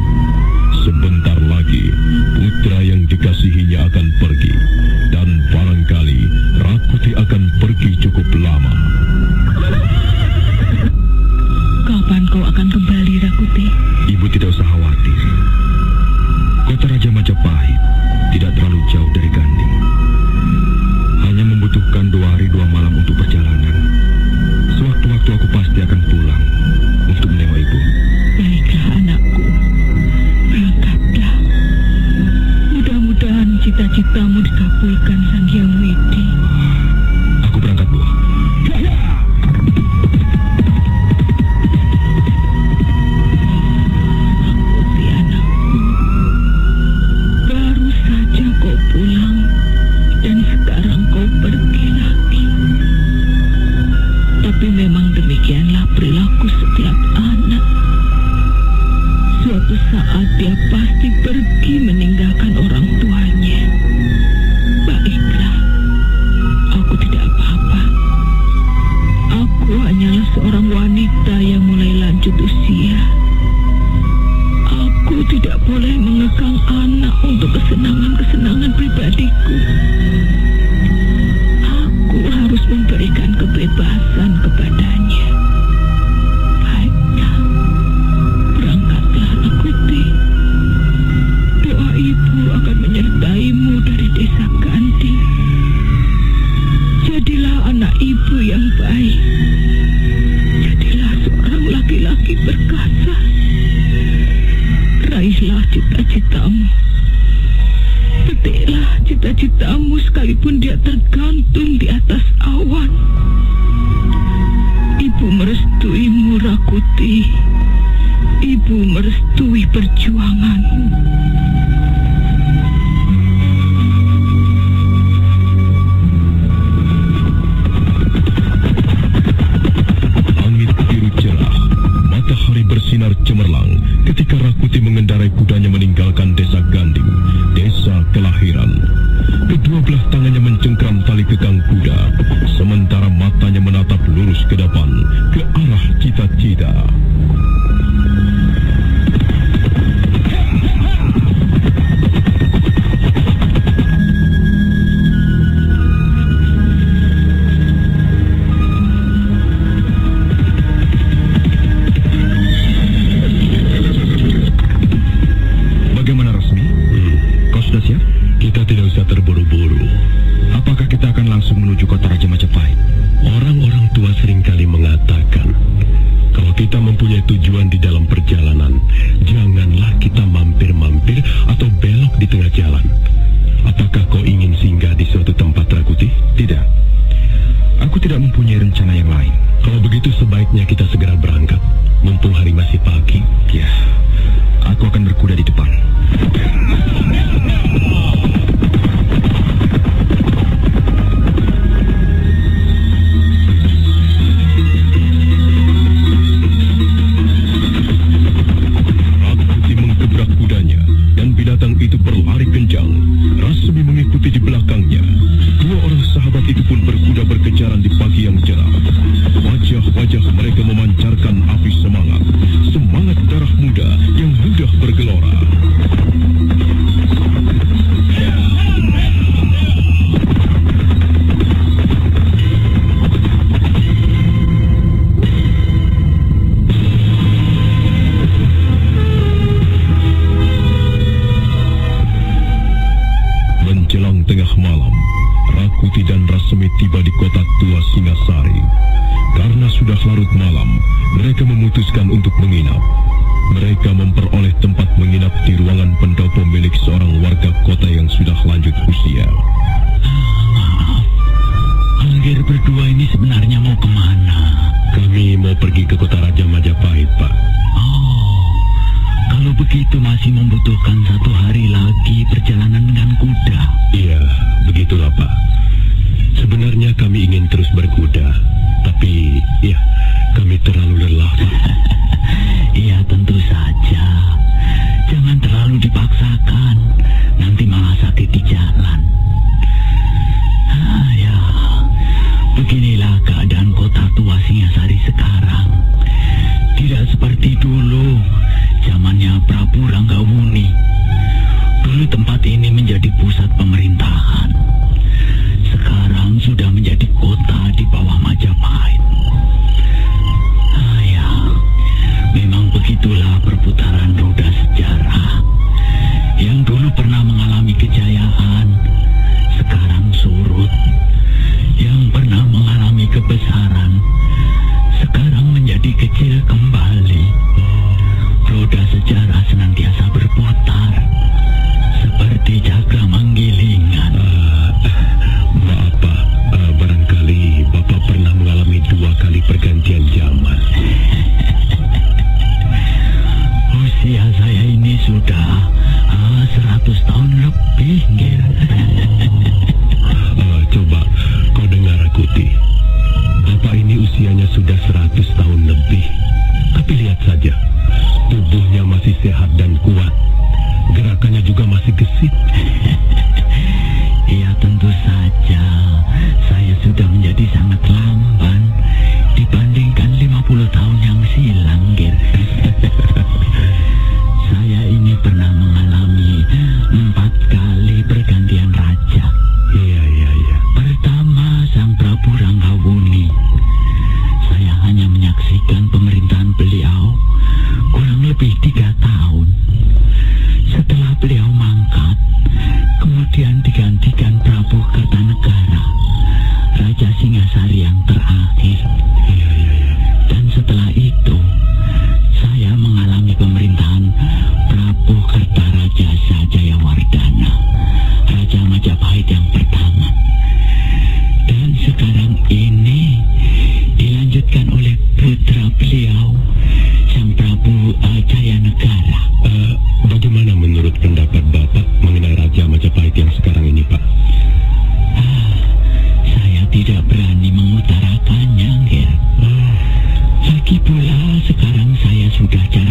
Lagi pula sekarang saya sudah jarang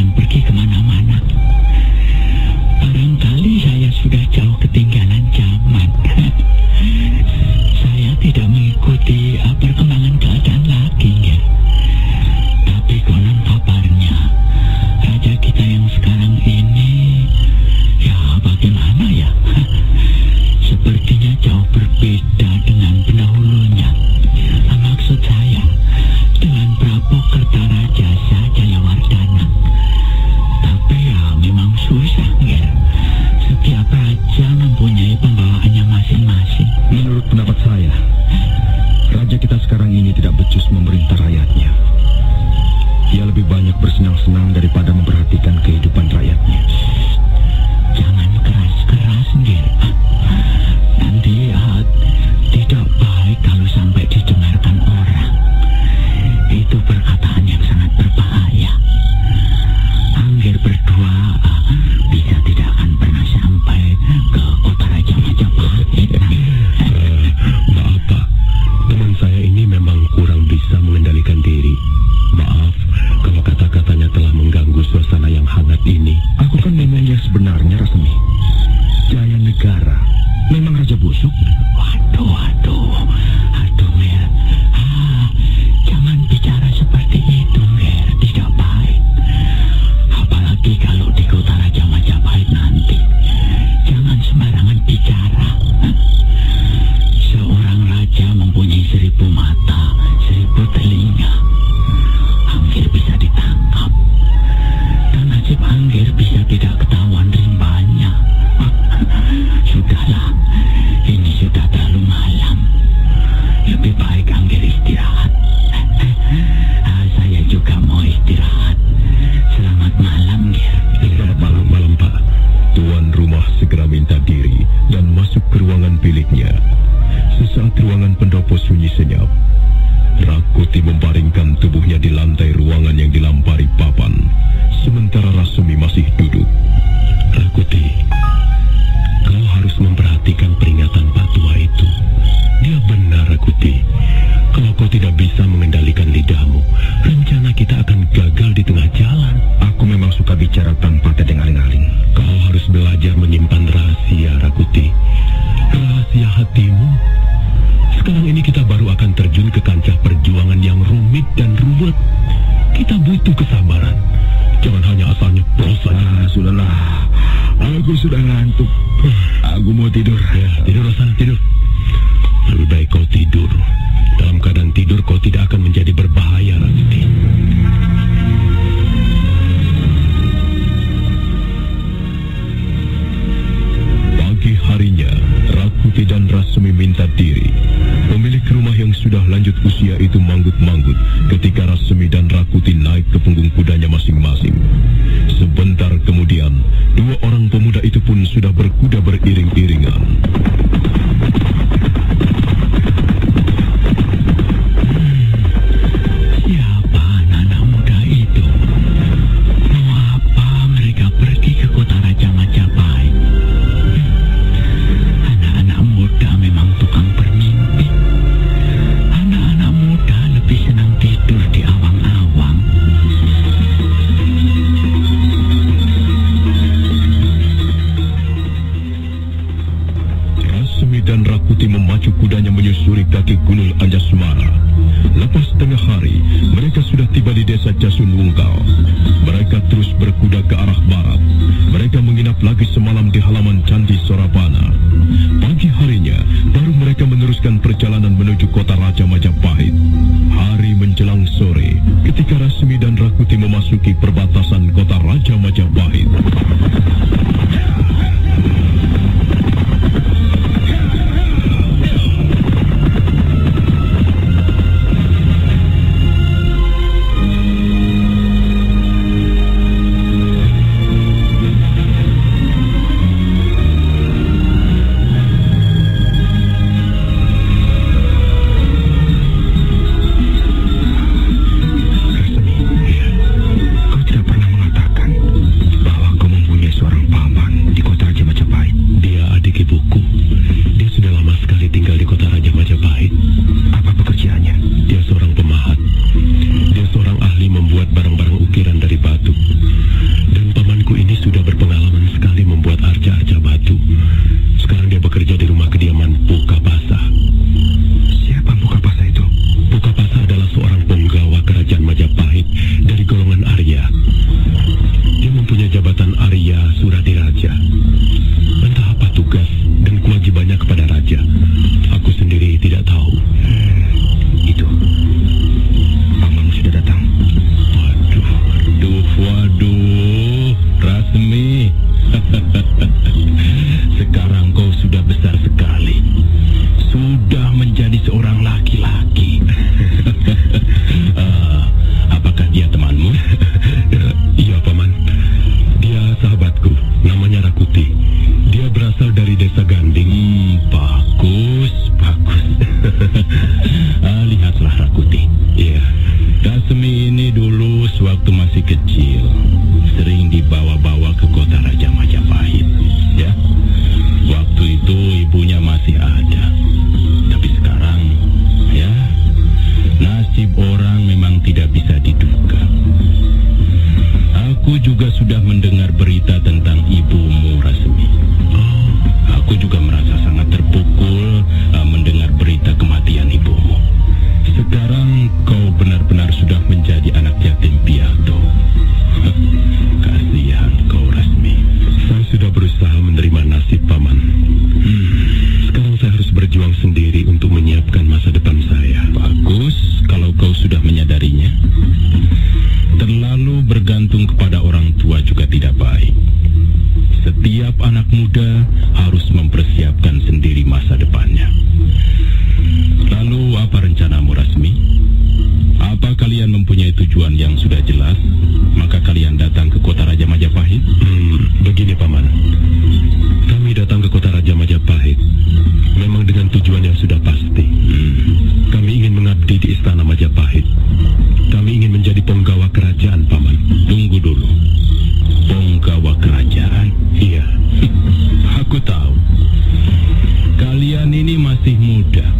muda.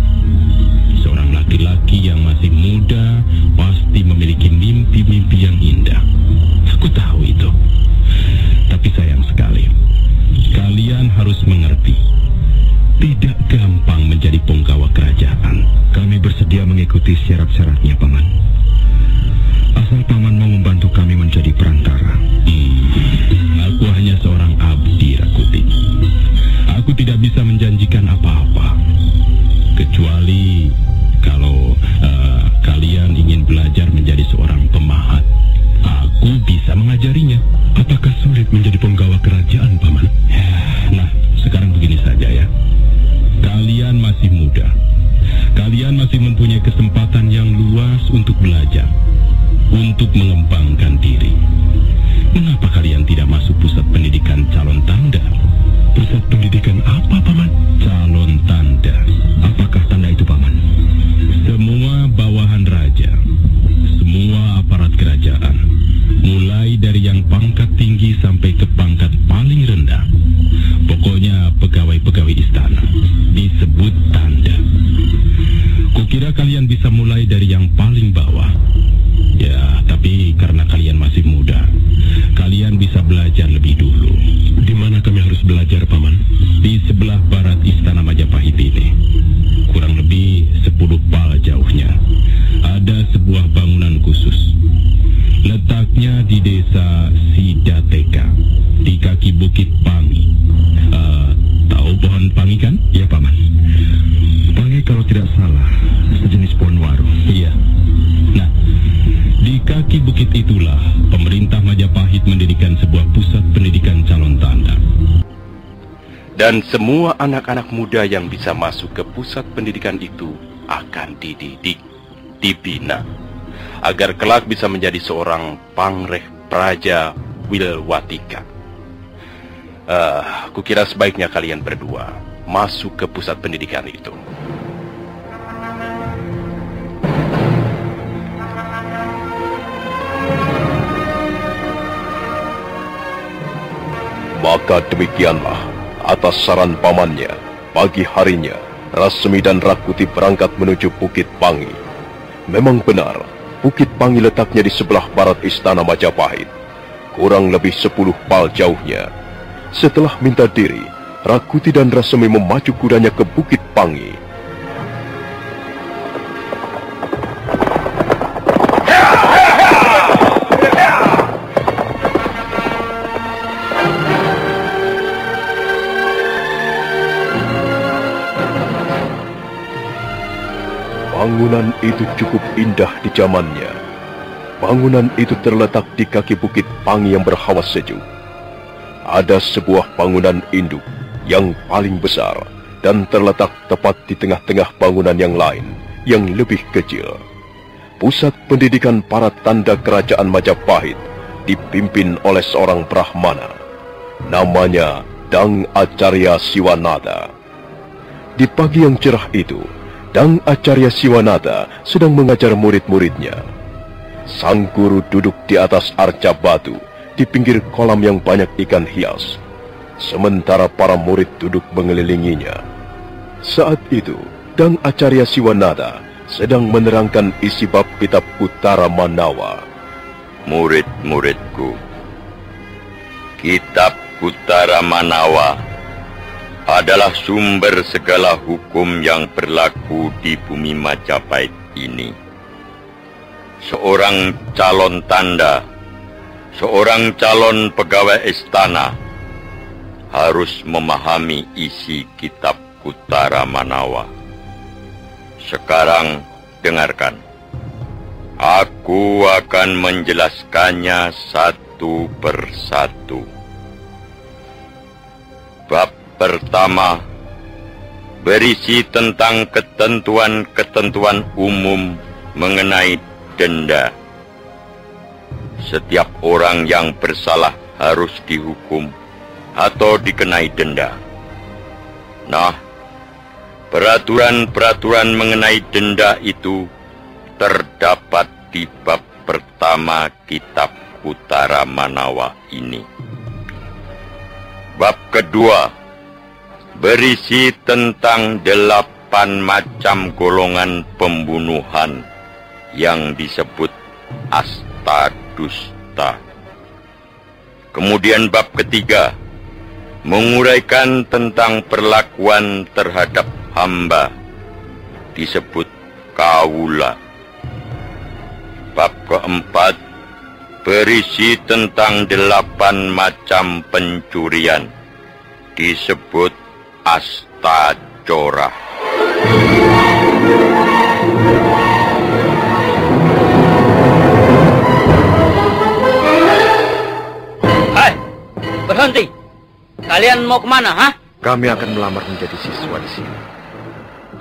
Dan semua anak-anak muda yang bisa masuk ke pusat pendidikan itu akan dididik, dibina, agar kelak bisa menjadi seorang pangreh praja Wilwatika. Uh, kukira sebaiknya kalian berdua masuk ke pusat pendidikan itu. Maka demikianlah, atas saran pamannya, pagi harinya, Rasmi dan Rakuti berangkat menuju Bukit Pangi. Memang benar, Bukit Pangi letaknya di sebelah barat istana Majapahit. Kurang lebih sepuluh pal jauhnya. Setelah minta diri, Rakuti dan Rasmi memacu kudanya ke Bukit Pangi. Bangunan itu cukup indah di zamannya. Bangunan itu terletak di kaki bukit Pangi yang berhawa sejuk. Ada sebuah bangunan induk yang paling besar dan terletak tepat di tengah-tengah bangunan yang lain yang lebih kecil. Pusat pendidikan para tanda kerajaan Majapahit dipimpin oleh seorang Brahmana. Namanya Dang Acarya Siwanada. Di pagi yang cerah itu, Dang Acarya Siwanada sedang mengajar murid-muridnya. Sang guru duduk di atas arca batu di pinggir kolam yang banyak ikan hias. Sementara para murid duduk mengelilinginya. Saat itu, Dang Acarya Siwanada sedang menerangkan isi bab kitab Utara Manawa. Murid-muridku, kitab Utara Manawa adalah sumber segala hukum yang berlaku di bumi Majapahit ini. Seorang calon tanda, seorang calon pegawai istana harus memahami isi kitab Utara Manawa. Sekarang dengarkan. Aku akan menjelaskannya satu persatu. Bab pertama berisi tentang ketentuan-ketentuan umum mengenai denda. Setiap orang yang bersalah harus dihukum atau dikenai denda. Nah, peraturan-peraturan mengenai denda itu terdapat di bab pertama kitab Utara Manawa ini. Bab kedua berisi tentang delapan macam golongan pembunuhan yang disebut asta dusta. Kemudian bab ketiga menguraikan tentang perlakuan terhadap hamba disebut kaula. bab keempat berisi tentang delapan macam pencurian disebut asta corah. Hai, berhenti. Kalian mau ke mana, ha? Kami akan melamar menjadi siswa di sini.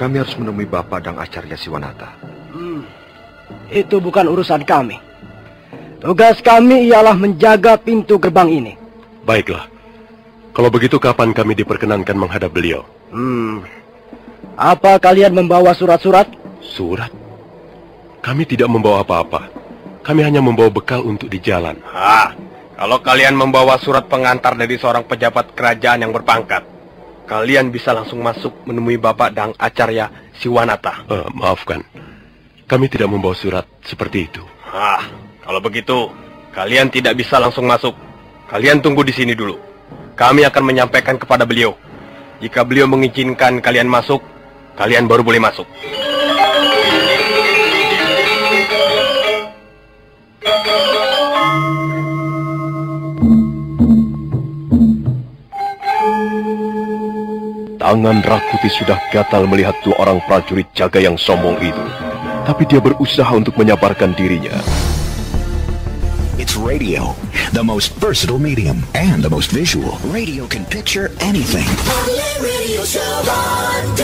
Kami harus menemui Bapak dan Acarya Siwanata. Hmm, itu bukan urusan kami. Tugas kami ialah menjaga pintu gerbang ini. Baiklah. Kalau begitu kapan kami diperkenankan menghadap beliau? Hmm. Apa kalian membawa surat-surat? Surat? Kami tidak membawa apa-apa. Kami hanya membawa bekal untuk di jalan. Ah, kalau kalian membawa surat pengantar dari seorang pejabat kerajaan yang berpangkat, kalian bisa langsung masuk menemui Bapak Dang Acarya Siwanata. Uh, maafkan, kami tidak membawa surat seperti itu. Ah, kalau begitu, kalian tidak bisa langsung masuk. Kalian tunggu di sini dulu. Kami akan menyampaikan kepada beliau. Jika beliau mengizinkan kalian masuk, kalian baru boleh masuk. Tangan Rakuti sudah gatal melihat dua orang prajurit jaga yang sombong itu. Tapi dia berusaha untuk menyabarkan dirinya. It's radio, the most versatile medium and the most visual. Radio can picture anything. Radio Show on